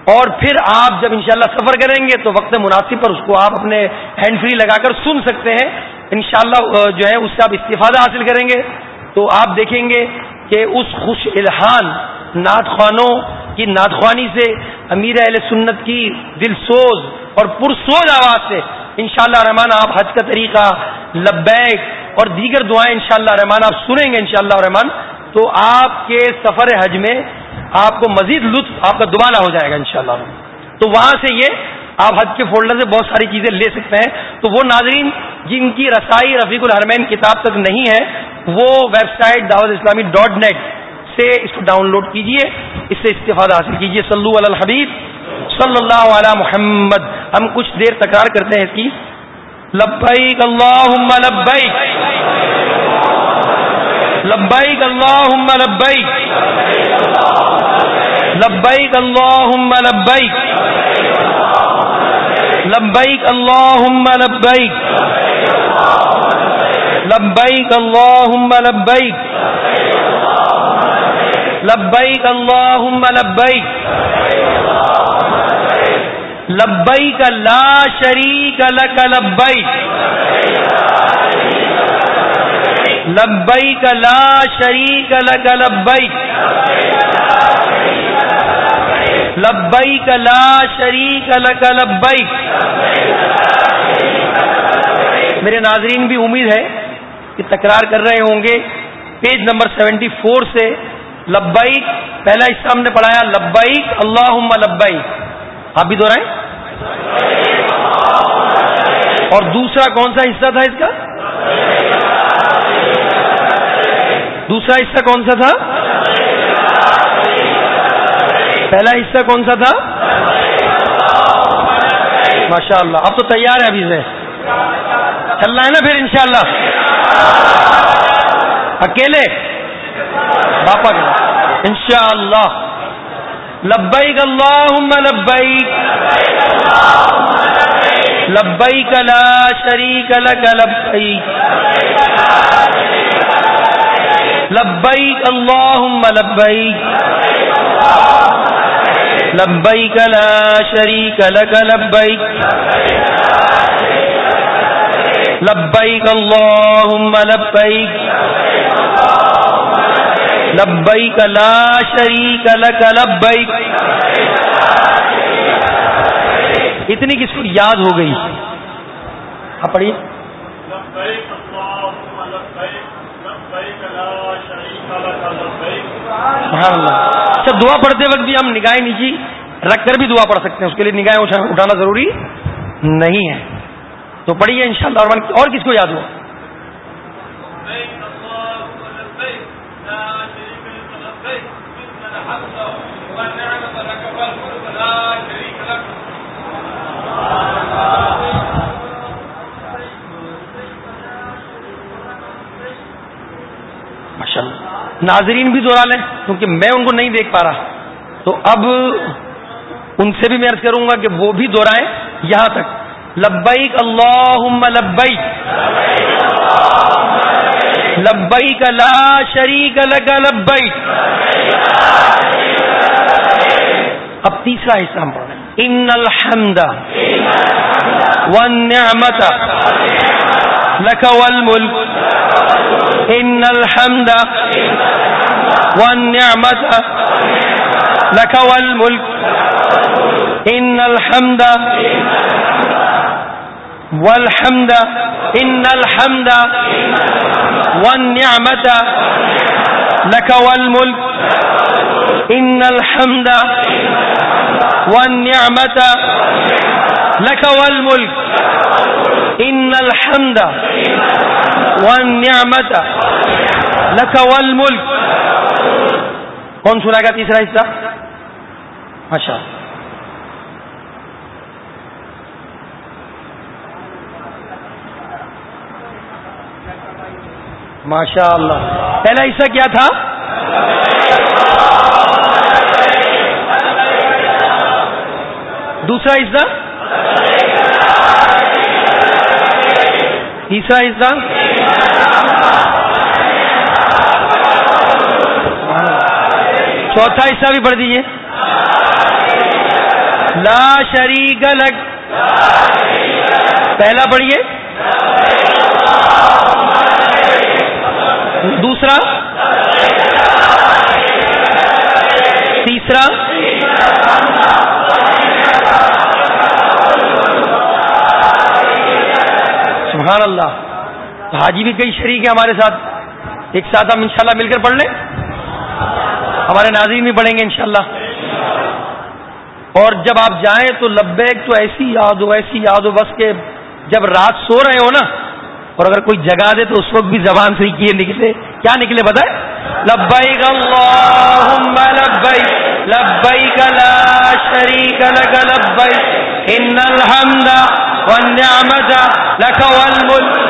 اور پھر آپ جب انشاءاللہ سفر کریں گے تو وقت مناسب پر اس کو آپ اپنے ہینڈ فری لگا کر سن سکتے ہیں۔ انشاءاللہ جو ہے، اس سے آپ استفادہ حاصل کریں گے۔ تو آپ دیکھیں گے کہ اس خوش الحان نعت خوانوں کی، نعت خوانی سے امیر اہل سنت کی دل سوز اور پرسوز آواز سے. انشاءاللہ شاء رحمان، آپ حج کا طریقہ، لبیک اور دیگر دعائیں انشاءاللہ رحمان، آپ سنیں گے انشاءاللہ شاء رحمان. تو آپ کے سفر حج میں آپ کو مزید لطف، آپ کا دوبارہ ہو جائے گا انشاءاللہ تو وہاں سے یہ آپ حج کے فولڈر سے بہت ساری چیزیں لے سکتے ہیں. تو وہ ناظرین، جن کی رسائی رفیق الحرمین کتاب تک نہیں ہے، وہ ویب سائٹ دعوت اسلامی ڈاٹ نیٹ سے اس کو ڈاؤن لوڈ کیجیے اس سے استفادہ حاصل کیجیے صلو علی الحبیب، صلی اللہ علی محمد. ہم کچھ دیر تکرار کرتے ہیں اس کی۔ لبیک اللہم لبیک۔ لبیک اللہم لبیک۔ لبیک اللہم لبیک۔ لبیک اللہم لبیک۔ لبیک اللہم لبیک۔ لبیک اللہم لبیک۔ لبیک لا شریک لک لبیک لبیک لا شریک لک لبیک لبیک لا شریک لک لبیک میرے ناظرین، بھی امید ہے کہ تکرار کر رہے ہوں گے۔ پیج نمبر سیونٹی فور سے لبیک پہلا حصہ ہم نے پڑھایا لبیک اللہ لبیک آپ بھی دوہرائیں اور دوسرا کون سا حصہ تھا اس کا؟ دوسرا حصہ کون سا تھا؟ پہلا حصہ کون سا تھا؟ ماشاء اللہ اب تو تیار ہے ابھی سے۔ چلنا ہے نا پھر انشاءاللہ۔ اکیلے؟ باپا کے ان اللہ لبیک اللہم لبیک۔ لبیک لا شریک لک، لبیک. لبیک اللہم لبیک. لبیک لا شریک لک، لبیک. لبیک اللہم لبیک. لبیک لا شریک لک، لبیک. اتنی کس کو یاد ہو گئی؟ آپ پڑھیے۔ اچھا دعا پڑھتے وقت بھی ہم نگاہیں نیچی رکھ کر بھی دعا پڑھ سکتے ہیں۔ اس کے لیے نگاہیں اٹھانا ضروری نہیں ہے۔ تو پڑھیے ان شاء اللہ۔ اور کس کو یاد ہوا ناظرین بھی دوہرا لیں، کیونکہ میں ان کو نہیں دیکھ پا رہا۔ تو اب ان سے بھی میں عرض کروں گا کہ وہ بھی دوہرائیں یہاں تک۔ لبیک اللہ لبیک۔ لبیک لا شریک لک لبیک۔ اب تیسرا حصہ ہم پڑھ ان الحمد والنعمت لك والملك ان الحمد والنعمت لك والملك ان الحمد والحمد إن الحمد والنعمة لك والملك إن الحمد والنعمة لك والملك إن الحمد والنعمة. لك والملك. کون سنا گا تیسرا حصہ ماشاء اللہ ماشاء اللہ پہلا حصہ کیا تھا؟ دوسرا حصہ تیسرا حصہ چوتھا حصہ بھی پڑھ دیجیے لا شریک لگ پہلا پڑھیے۔ دوسرا۔ تیسرا۔ سبحان اللہ۔ حاجی بھی کئی شریک ہیں ہمارے ساتھ۔ ایک ساتھ ہم انشاءاللہ مل کر پڑھ لیں۔ ہمارے ناظرین بھی پڑھیں گے انشاءاللہ۔ اور جب آپ جائیں تو لبیک تو ایسی یاد ہو، ایسی یاد ہو بس کہ جب رات سو رہے ہو نا، اور اگر کوئی جگہ دے تو اس وقت بھی زبان سے کیے نکلے۔ کیا نکلے بتائے لبیک اللہم لبیک لبیک لا شریک لک لبیک، ان الحمد والنعمت لک والملک۔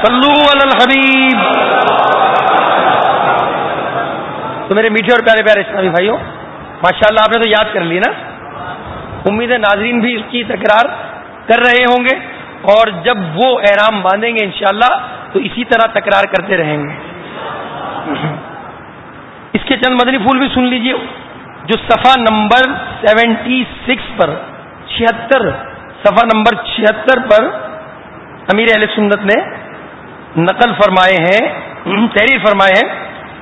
صلوا على الحبيب تو میرے میٹھے اور پیارے پیارے اسلامی بھائیوں، ماشاءاللہ آپ نے تو یاد کر لی نا؟ امید ناظرین بھی اس کی تکرار کر رہے ہوں گے، اور جب وہ احرام باندھیں گے انشاءاللہ، تو اسی طرح تکرار کرتے رہیں گے۔ اس کے چند مدنی پھول بھی سن لیجیے، جو صفحہ نمبر سیونٹی سکس پر، چھہتر، صفحہ نمبر چھہتر پر امیر علیہ سنت نے نقل فرمائے ہیں، تحریر فرمائے ہیں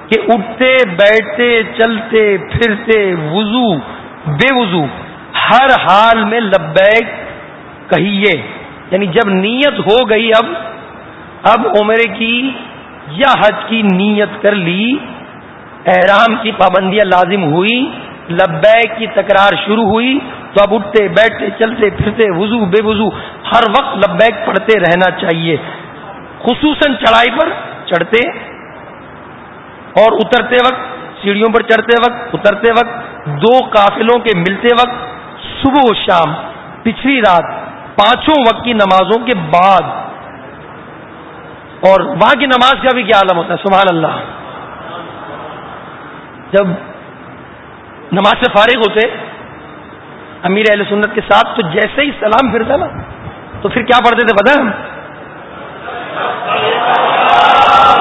کہ اٹھتے، بیٹھتے، چلتے، پھرتے، وضو، بے وضو، ہر حال میں لبیک کہیے۔ یعنی جب نیت ہو گئی اب اب عمرے کی یا حج کی نیت کر لی، احرام کی پابندیاں لازم ہوئی، لبیک کی تکرار شروع ہوئی، تو اب اٹھتے، بیٹھتے، چلتے، پھرتے، وضو، بے وضو، ہر وقت لبیک پڑھتے رہنا چاہیے۔ خصوصاً چڑھائی پر چڑھتے اور اترتے وقت، سیڑھیوں پر چڑھتے وقت، اترتے وقت، دو قافلوں کے ملتے وقت، صبح و شام، پچھلی رات، پانچوں وقت کی نمازوں کے بعد۔ اور وہاں کی نماز کا بھی کیا عالم ہوتا ہے؟ سبحان اللہ۔ جب نماز سے فارغ ہوتے، امیر اہل سنت کے ساتھ تو جیسے ہی سلام پھرتا نا، تو پھر کیا پڑھتے تھے؟ پتا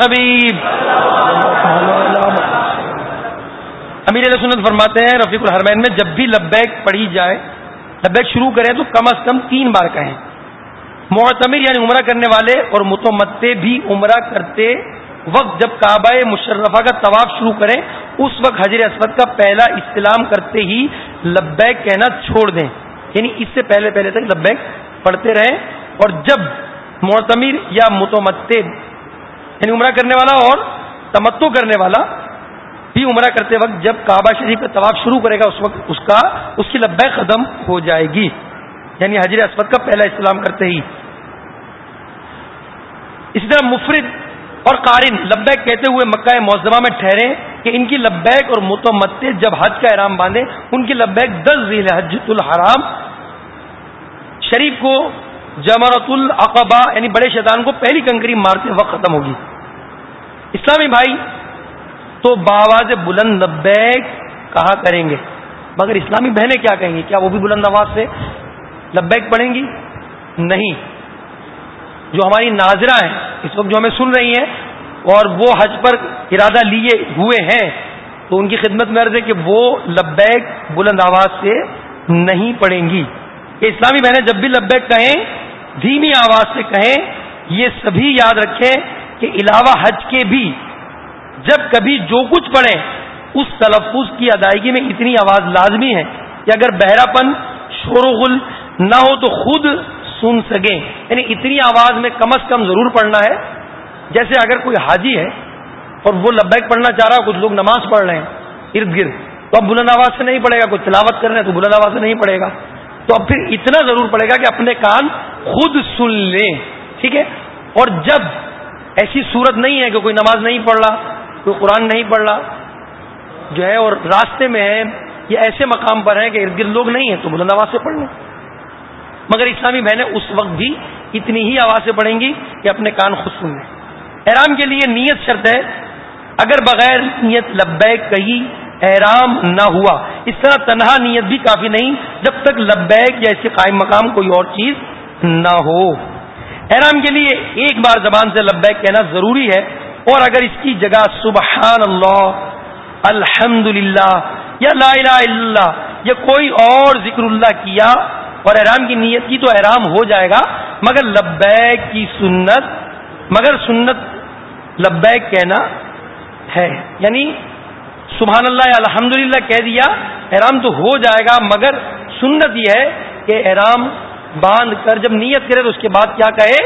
الحبیب امیر سنت فرماتے ہیں، رفیق الحرمین میں جب بھی لبیک پڑھی جائے، لبیک شروع کریں تو کم از کم تین بار کہیں۔ معتمر یعنی عمرہ کرنے والے اور متمتے بھی عمرہ کرتے وقت جب کعبہ مشرفہ کا طواف شروع کریں، اس وقت حضر اسود کا پہلا استلام کرتے ہی لبیک کہنا چھوڑ دیں۔ یعنی اس سے پہلے پہلے تک لبیک پڑھتے رہیں۔ اور جب معتمر یا متمتے یعنی عمرہ کرنے والا اور تمتو کرنے والا بھی عمرہ کرتے وقت جب کعبہ شریف کا طواف شروع کرے گا، اس وقت اس کا، اس کی لبیک ختم ہو جائے گی۔ یعنی حجر اسود کا پہلا اسلام کرتے ہی۔ اسی طرح مفرد اور قارن لبیک کہتے ہوئے مکہ موزمہ میں ٹھہرے کہ ان کی لبیک اور متمت جب حج کا احرام باندھے، ان کی لبیک دس ذیل حجت الحرام شریف کو جمرت العقبہ یعنی بڑے شیطان کو پہلی کنکری مارتے وقت ختم ہوگی۔ اسلامی بھائی، تو باواز بلند لبیک کہا کریں گے۔ مگر اسلامی بہنیں کیا کہیں گی؟ کیا وہ بھی بلند آواز سے لبیک پڑھیں گی؟ نہیں۔ جو ہماری ناظرہ ہیں، اس وقت جو ہمیں سن رہی ہیں، اور وہ حج پر ارادہ لیے ہوئے ہیں، تو ان کی خدمت میں عرض ہے کہ وہ لبیک بلند آواز سے نہیں پڑھیں گی۔ کہ اسلامی بہنیں جب بھی لبیک کہیں، دھیمی آواز سے کہیں، یہ سبھی یاد رکھیں کہ علاوہ حج کے بھی جب کبھی جو کچھ پڑھیں، اس تلفظ کی ادائیگی میں اتنی آواز لازمی ہے کہ اگر بہرا پن شور و غل نہ ہو تو خود سن سکیں۔ یعنی اتنی آواز میں کم از کم ضرور پڑھنا ہے۔ جیسے اگر کوئی حاجی ہے اور وہ لبیک پڑھنا چاہ رہا کچھ لوگ نماز پڑھ رہے ہیں، ارد گرد، تو اب بلند آواز سے نہیں پڑے گا، کوئی تلاوت کر رہے ہیں تو بلند آواز سے نہیں پڑے گا۔ تو اب پھر اتنا ضرور پڑے گا کہ اپنے کان خود سن لیں۔ ٹھیک ہے؟ اور جب ایسی صورت نہیں ہے کہ کوئی نماز نہیں پڑھ رہا، کوئی قرآن نہیں پڑھ رہا۔ جو ہے اور راستے میں ہے، یہ ایسے مقام پر ہیں کہ ارد گرد لوگ نہیں ہیں، تو بلند آواز سے پڑھ لیں مگر اسلامی بہنیں اس وقت بھی اتنی ہی آواز سے پڑھیں گی کہ اپنے کان خود سن لیں۔ احرام کے لیے نیت شرط ہے، اگر بغیر نیت لبیک کہی احرام نہ ہوا۔ اس طرح تنہا نیت بھی کافی نہیں، جب تک لبیک یا اس کے قائم مقام کوئی اور چیز نہ ہو۔ احرام کے لیے ایک بار زبان سے لبیک کہنا ضروری ہے اور اگر اس کی جگہ سبحان اللہ الحمد للہ یا لا الہ الا اللہ یا کوئی اور ذکر اللہ کیا اور احرام کی نیت کی تو احرام ہو جائے گا، مگر لبیک کی سنت، مگر سنت لبیک کہنا ہے۔ یعنی سبحان اللہ یا الحمد للہ کہہ دیا، احرام تو ہو جائے گا، مگر سنت یہ ہے کہ احرام باندھ کر جب نیت کرے تو اس کے بعد کیا کہے؟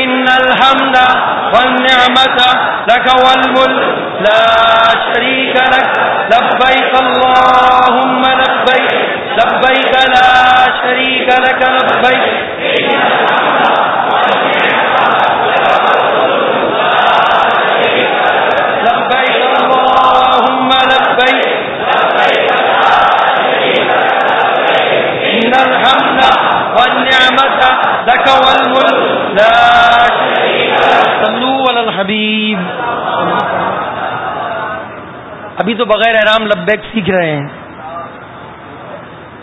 ان الحمد والنعمت لك والملك لا شريك لك لبيك اللهم لبيك لبيك لا شريك لك لبيك لبيك لك والملك لا شريك لك. صلوا على الحبيب. ابھی تو بغیر احرام لبیک سیکھ رہے ہیں۔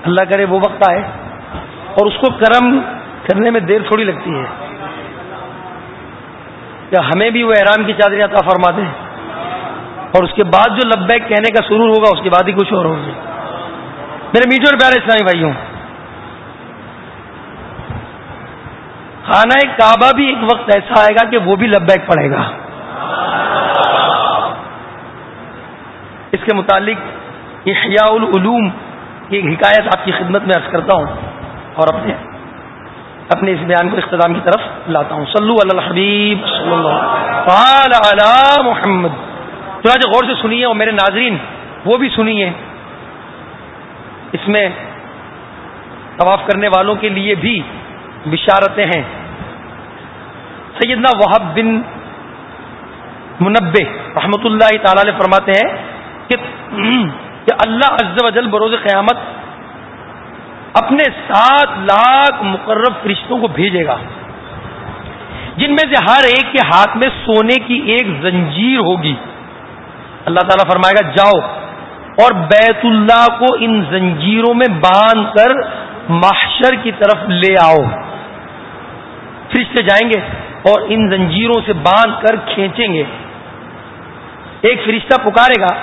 اللہ کرے وہ وقت آئے اور اس کو کرم کرنے میں دیر تھوڑی لگتی ہے۔ کیا ہمیں بھی وہ احرام کی چادری عطا فرما دیں۔ اور اس کے بعد جو لبیک کہنے کا سرور ہوگا، اس کے بعد ہی کچھ اور ہوگی۔ میرے میٹھے اور پیارے اسلامی بھائیوں خانہ کعبہ بھی ایک وقت ایسا آئے گا کہ وہ بھی لبیک پڑے گا۔ اس کے متعلق احیاء العلوم کی ایک حکایت آپ کی خدمت میں عرض کرتا ہوں اور اپنے اپنے اس بیان کو اختتام کی طرف لاتا ہوں۔ صلو علی الحبیب صلی اللہ علی محمد۔ تو آج غور سے سنیے اور میرے ناظرین، وہ بھی سنیے۔ اس میں طواف کرنے والوں کے لیے بھی بشارتیں ہیں۔ سیدنا وحب بن منبع رحمت اللہ تعالی فرماتے ہیں کہ اللہ عز و جل بروز قیامت اپنے سات لاکھ مقرب فرشتوں کو بھیجے گا۔ جن میں سے ہر ایک کے ہاتھ میں سونے کی ایک زنجیر ہوگی۔ اللہ تعالیٰ فرمائے گا، جاؤ اور بیت اللہ کو ان زنجیروں میں باندھ کر محشر کی طرف لے آؤ۔ فرشتے جائیں گے۔ اور ان زنجیروں سے باندھ کر کھینچیں گے۔ ایک فرشتہ پکارے گا،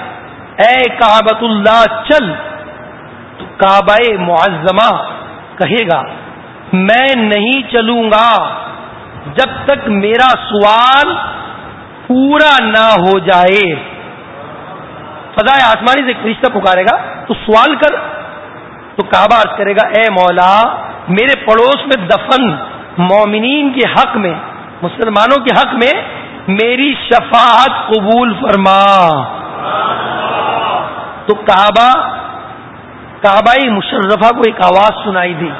اے کابت اللہ چل۔ تو کعبہ معظمہ کہے گا، میں نہیں چلوں گا جب تک میرا سوال پورا نہ ہو جائے۔ فضائے آسمانی سے ایک رشتہ پکارے گا، تو سوال کر۔ تو کعبہ عرض کرے گا، اے مولا، میرے پڑوس میں دفن مومنین کے حق میں مسلمانوں کے حق میں میری شفاعت قبول فرما۔ تو کعبہ کعبائی مشرفہ کو ایک آواز سنائی دی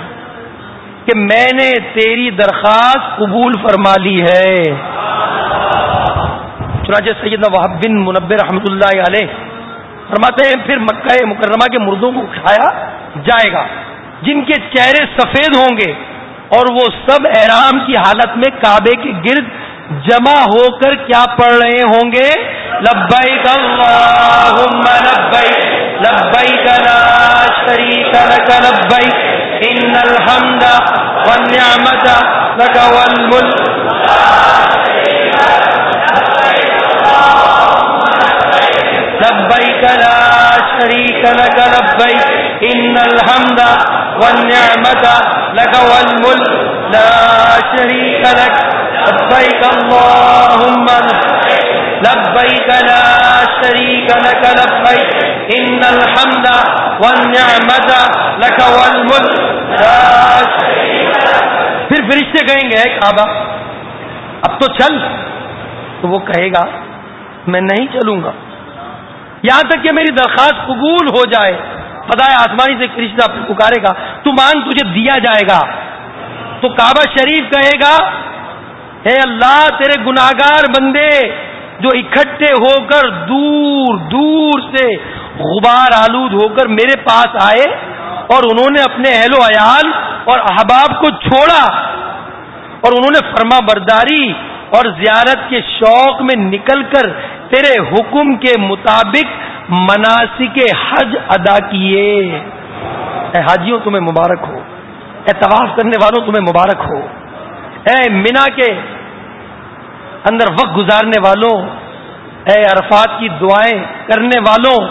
کہ میں نے تیری درخواست قبول فرما لی ہے۔ چنانچہ سیدنا وحب بن منبر رحمۃ اللہ علیہ فرماتے ہیں، پھر مکہ مکرمہ کے مردوں کو اٹھایا جائے گا۔ جن کے چہرے سفید ہوں گے اور وہ سب احرام کی حالت میں کعبے کے گرد جمع ہو کر کیا پڑھ رہے ہوں گے؟ لبیک اللہم لبیک لبیک لا شریک لک لبیک ان الحمد والنعمت لک والملک. لبیک لا شریک لک لبیک ان الحمد والنعمت لک والملک لا شریک لک لبيك اللهم. لبيك لا شريك لك. لبيك. إن الحمد والنعمة لك والملك. لا شريك لك. پھر فرشتے کہیں گے کعبہ اب تو چل. تو وہ کہے گا، میں نہیں چلوں گا۔ یہاں تک کہ میری درخواست قبول ہو جائے۔ خدا آسمانی سے فرشتہ پکارے گا، تو مانگ تجھے دیا جائے گا۔ تو کعبہ شریف کہے گا، اے اللہ، تیرے گناگار بندے جو اکٹھے ہو کر دور دور سے غبار آلود ہو کر میرے پاس آئے اور انہوں نے اپنے اہل و عیال اور احباب کو چھوڑا اور انہوں نے فرما برداری اور زیارت کے شوق میں نکل کر تیرے حکم کے مطابق مناسب حج ادا کیے۔ اے حاجیوں، تمہیں مبارک ہو۔ اے طواف کرنے والوں، تمہیں مبارک ہو۔ اے مینا کے اندر وقت گزارنے والوں، اے عرفات کی دعائیں کرنے والوں،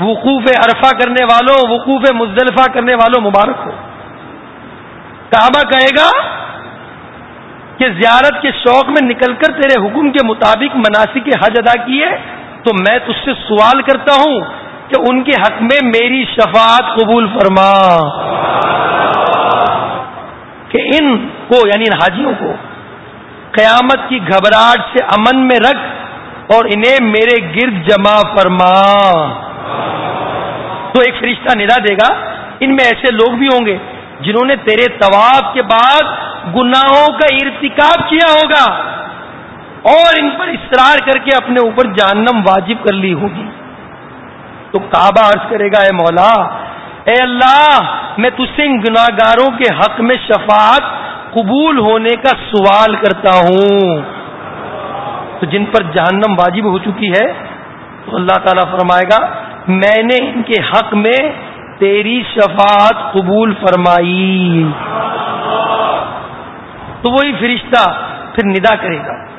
وقوف عرفہ کرنے والوں، وقوف مزدلفہ کرنے والوں، مبارک ہو۔ کعبہ کہے گا کہ زیارت کے شوق میں نکل کر تیرے حکم کے مطابق مناسب کے حج ادا کیے۔ تو میں تجھ سے سوال کرتا ہوں کہ ان کے حق میں میری شفاعت قبول فرما۔ کہ ان کو یعنی ان حاجیوں کو قیامت کی گھبراہٹ سے امن میں رکھ اور انہیں میرے گرد جمع فرما۔ تو ایک فرشتہ ندا دے گا، ان میں ایسے لوگ بھی ہوں گے جنہوں نے تیرے طواف کے بعد گناہوں کا ارتکاب کیا ہوگا۔ اور ان پر اصرار کر کے اپنے اوپر جہنم واجب کر لی ہوگی۔ تو کعبہ عرض کرے گا، اے مولا، اے اللہ، میں تجھ سے ان گناگاروں کے حق میں شفاعت قبول ہونے کا سوال کرتا ہوں۔ تو جن پر جہنم واجب ہو چکی ہے، تو اللہ تعالیٰ فرمائے گا، میں نے ان کے حق میں تیری شفاعت قبول فرمائی۔ تو وہی فرشتہ پھر ندا کرے گا۔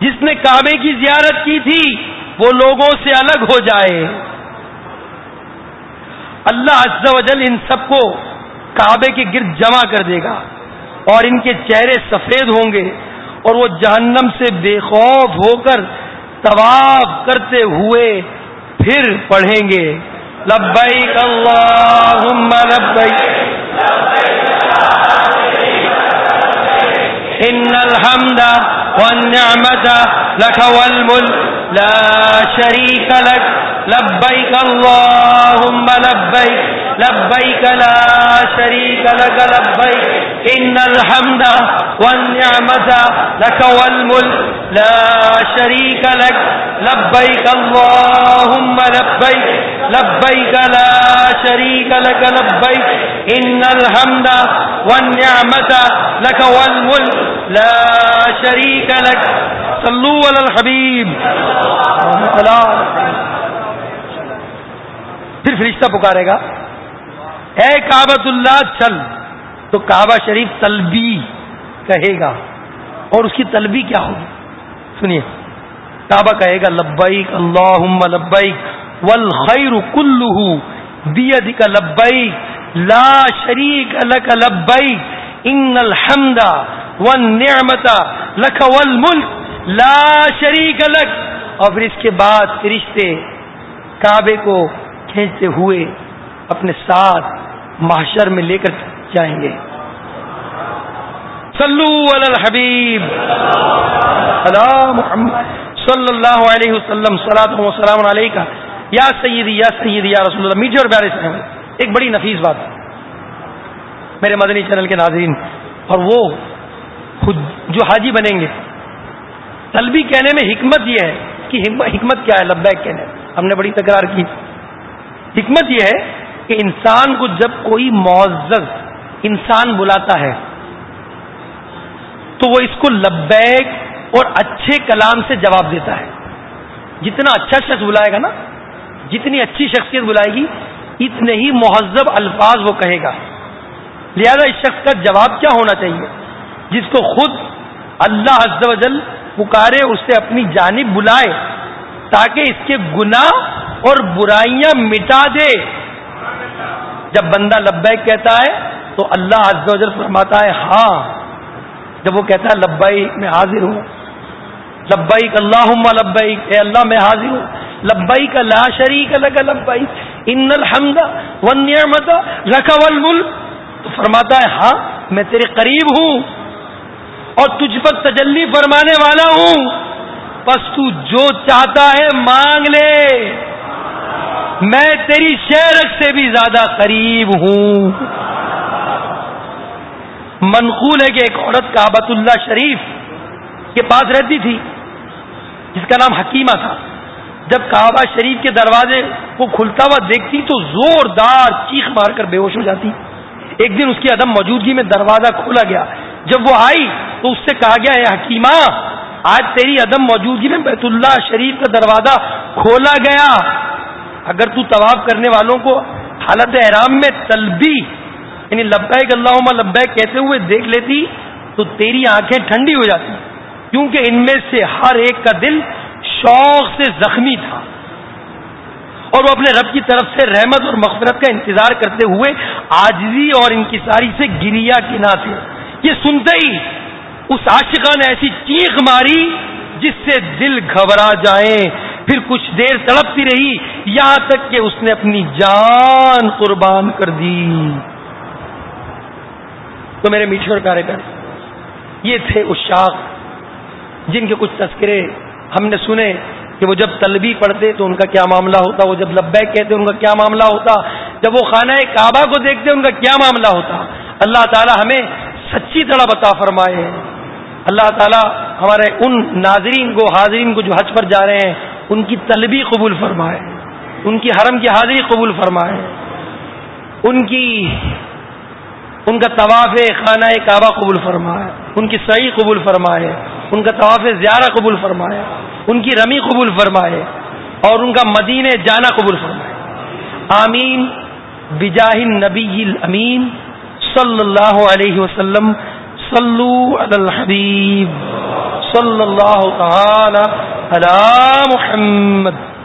جس نے کعبے کی زیارت کی تھی، وہ لوگوں سے الگ ہو جائے۔ اللہ عز و جل ان سب کو کعبے کے گرد جمع کر دے گا اور ان کے چہرے سفید ہوں گے اور وہ جہنم سے بے خوف ہو کر طواف کرتے ہوئے پھر پڑھیں گے۔ لبیک اللہم، لبیک۔ ان الحمد والنعمة لك والملك. لا شريك لك. لبيك اللهم لبيك. لبيك لا شريك لك لبيك إن الحمد والنعمة لك والملك لا شريك لك لبيك اللهم لبيك لبيك لا شريك لك لبيك إن الحمد والنعمة لك والملك لا شريك لك صلوا على الحبيب پھر فرشتہ پکارے گا اے کابت اللہ چل۔ تو کعبہ شریف تلبی کہے گا۔ اور اس کی تلبی کیا ہوگی؟ سنیے۔ کعبہ کہے گا، لبیک اللہ لبیک والخیر کلہ بیدک لبیک لا شریک لک لبیک ان الحمد والنعمت لک والملک لا شریک لک۔ اور پھر اس کے بعد فرشتے کعبے کو کھینچتے ہوئے اپنے ساتھ محشر میں لے کر جائیں گے۔ صلو علی الحبیب۔ محمد صلی اللہ علیہ وسلم صلاح وسلام علیہ یا سیدی یا سیدی یا رسول اللہ میٹھے اور پیارے ایک بڑی نفیس بات۔ میرے مدنی چینل کے ناظرین اور وہ خود جو حاجی بنیں گے۔ طلبی کہنے میں حکمت یہ ہے کہ حکمت کیا ہے؟ لبیک کہنے۔ ہم نے بڑی تکرار کی۔ حکمت یہ ہے کہ انسان کو جب کوئی معزز انسان بلاتا ہے، تو وہ اس کو لبیک اور اچھے کلام سے جواب دیتا ہے۔ جتنا اچھا شخص بلائے گا نا، جتنی اچھی شخصیت بلائے گی، اتنے ہی مہذب الفاظ وہ کہے گا۔ لہذا اس شخص کا جواب کیا ہونا چاہیے؟ جس کو خود اللہ عز و جل پکارے اسے اپنی جانب بلائے، تاکہ اس کے گناہ اور برائیاں مٹا دے۔ جب بندہ لبیک کہتا ہے تو اللہ عز و جل فرماتا ہے ہاں۔ جب وہ کہتا ہے لبائی میں حاضر ہوں۔ لبائی اللہ لبائی اے اللہ، میں حاضر ہوں۔ لبائی کا لا شریک الگ لبائی ان الحمد ونعمت رکھ والملک۔ تو فرماتا ہے ہاں میں تیرے قریب ہوں اور تجھ پر تجلی فرمانے والا ہوں۔ بس تو جو چاہتا ہے، مانگ لے۔ میں تیری شہرت سے بھی زیادہ قریب ہوں۔ منقول ہے کہ ایک عورت کابت اللہ شریف کے پاس رہتی تھی، جس کا نام حکیمہ تھا۔ جب کعبہ شریف کے دروازے کو کھلتا ہوا دیکھتی تو زوردار چیخ مار کر بے ہوش ہو جاتی۔ ایک دن اس کی عدم موجودگی میں دروازہ کھولا گیا۔ جب وہ آئی تو اس سے کہا گیا ہے حکیمہ، آج تیری عدم موجودگی میں بیت اللہ شریف کا دروازہ کھولا گیا۔ اگر تو طواف کرنے والوں کو حالت احرام میں تلبی یعنی لبیک اللہ لبیک کہتے ہوئے دیکھ لیتی، تو تیری آنکھیں ٹھنڈی ہو جاتی۔ کیونکہ ان میں سے ہر ایک کا دل شوق سے زخمی تھا۔ اور وہ اپنے رب کی طرف سے رحمت اور مغفرت کا انتظار کرتے ہوئے آجزی اور انکساری سے گریا کنا تھے یہ سنتے ہی اس عاشقہ نے ایسی چیخ ماری جس سے دل گھبرا جائیں پھر کچھ دیر تڑپتی رہی، یہاں تک کہ اس نے اپنی جان قربان کر دی۔ تو میرے میٹھے اور کر یہ تھے اس شاخ جن کے کچھ تذکرے ہم نے سنے کہ وہ جب طلبی پڑھتے تو ان کا کیا معاملہ ہوتا، وہ جب لبیک کہتے ان کا کیا معاملہ ہوتا، جب وہ خانہ کعبہ کو دیکھتے ان کا کیا معاملہ ہوتا۔ اللہ تعالی ہمیں سچی طرح بتا فرمائے۔ اللہ تعالی ہمارے ان ناظرین کو، حاضرین کو جو حج پر جا رہے ہیں ان کی طلبی قبول فرمائے، ان کی حرم کی حاضری قبول فرمائے، ان کی، ان کا طواف خانہ کعبہ قبول فرمائے، ان کی صحیح قبول فرمائے، ان کا طواف زیارہ قبول فرمائے، ان کی رمی قبول فرمائے، اور ان کا مدین جانا قبول فرمائے۔ آمین۔ بجاہ نبی امین صلی اللہ علیہ وسلم۔ صلو علی الحبیب۔ صلی اللہ تعالی علی محمد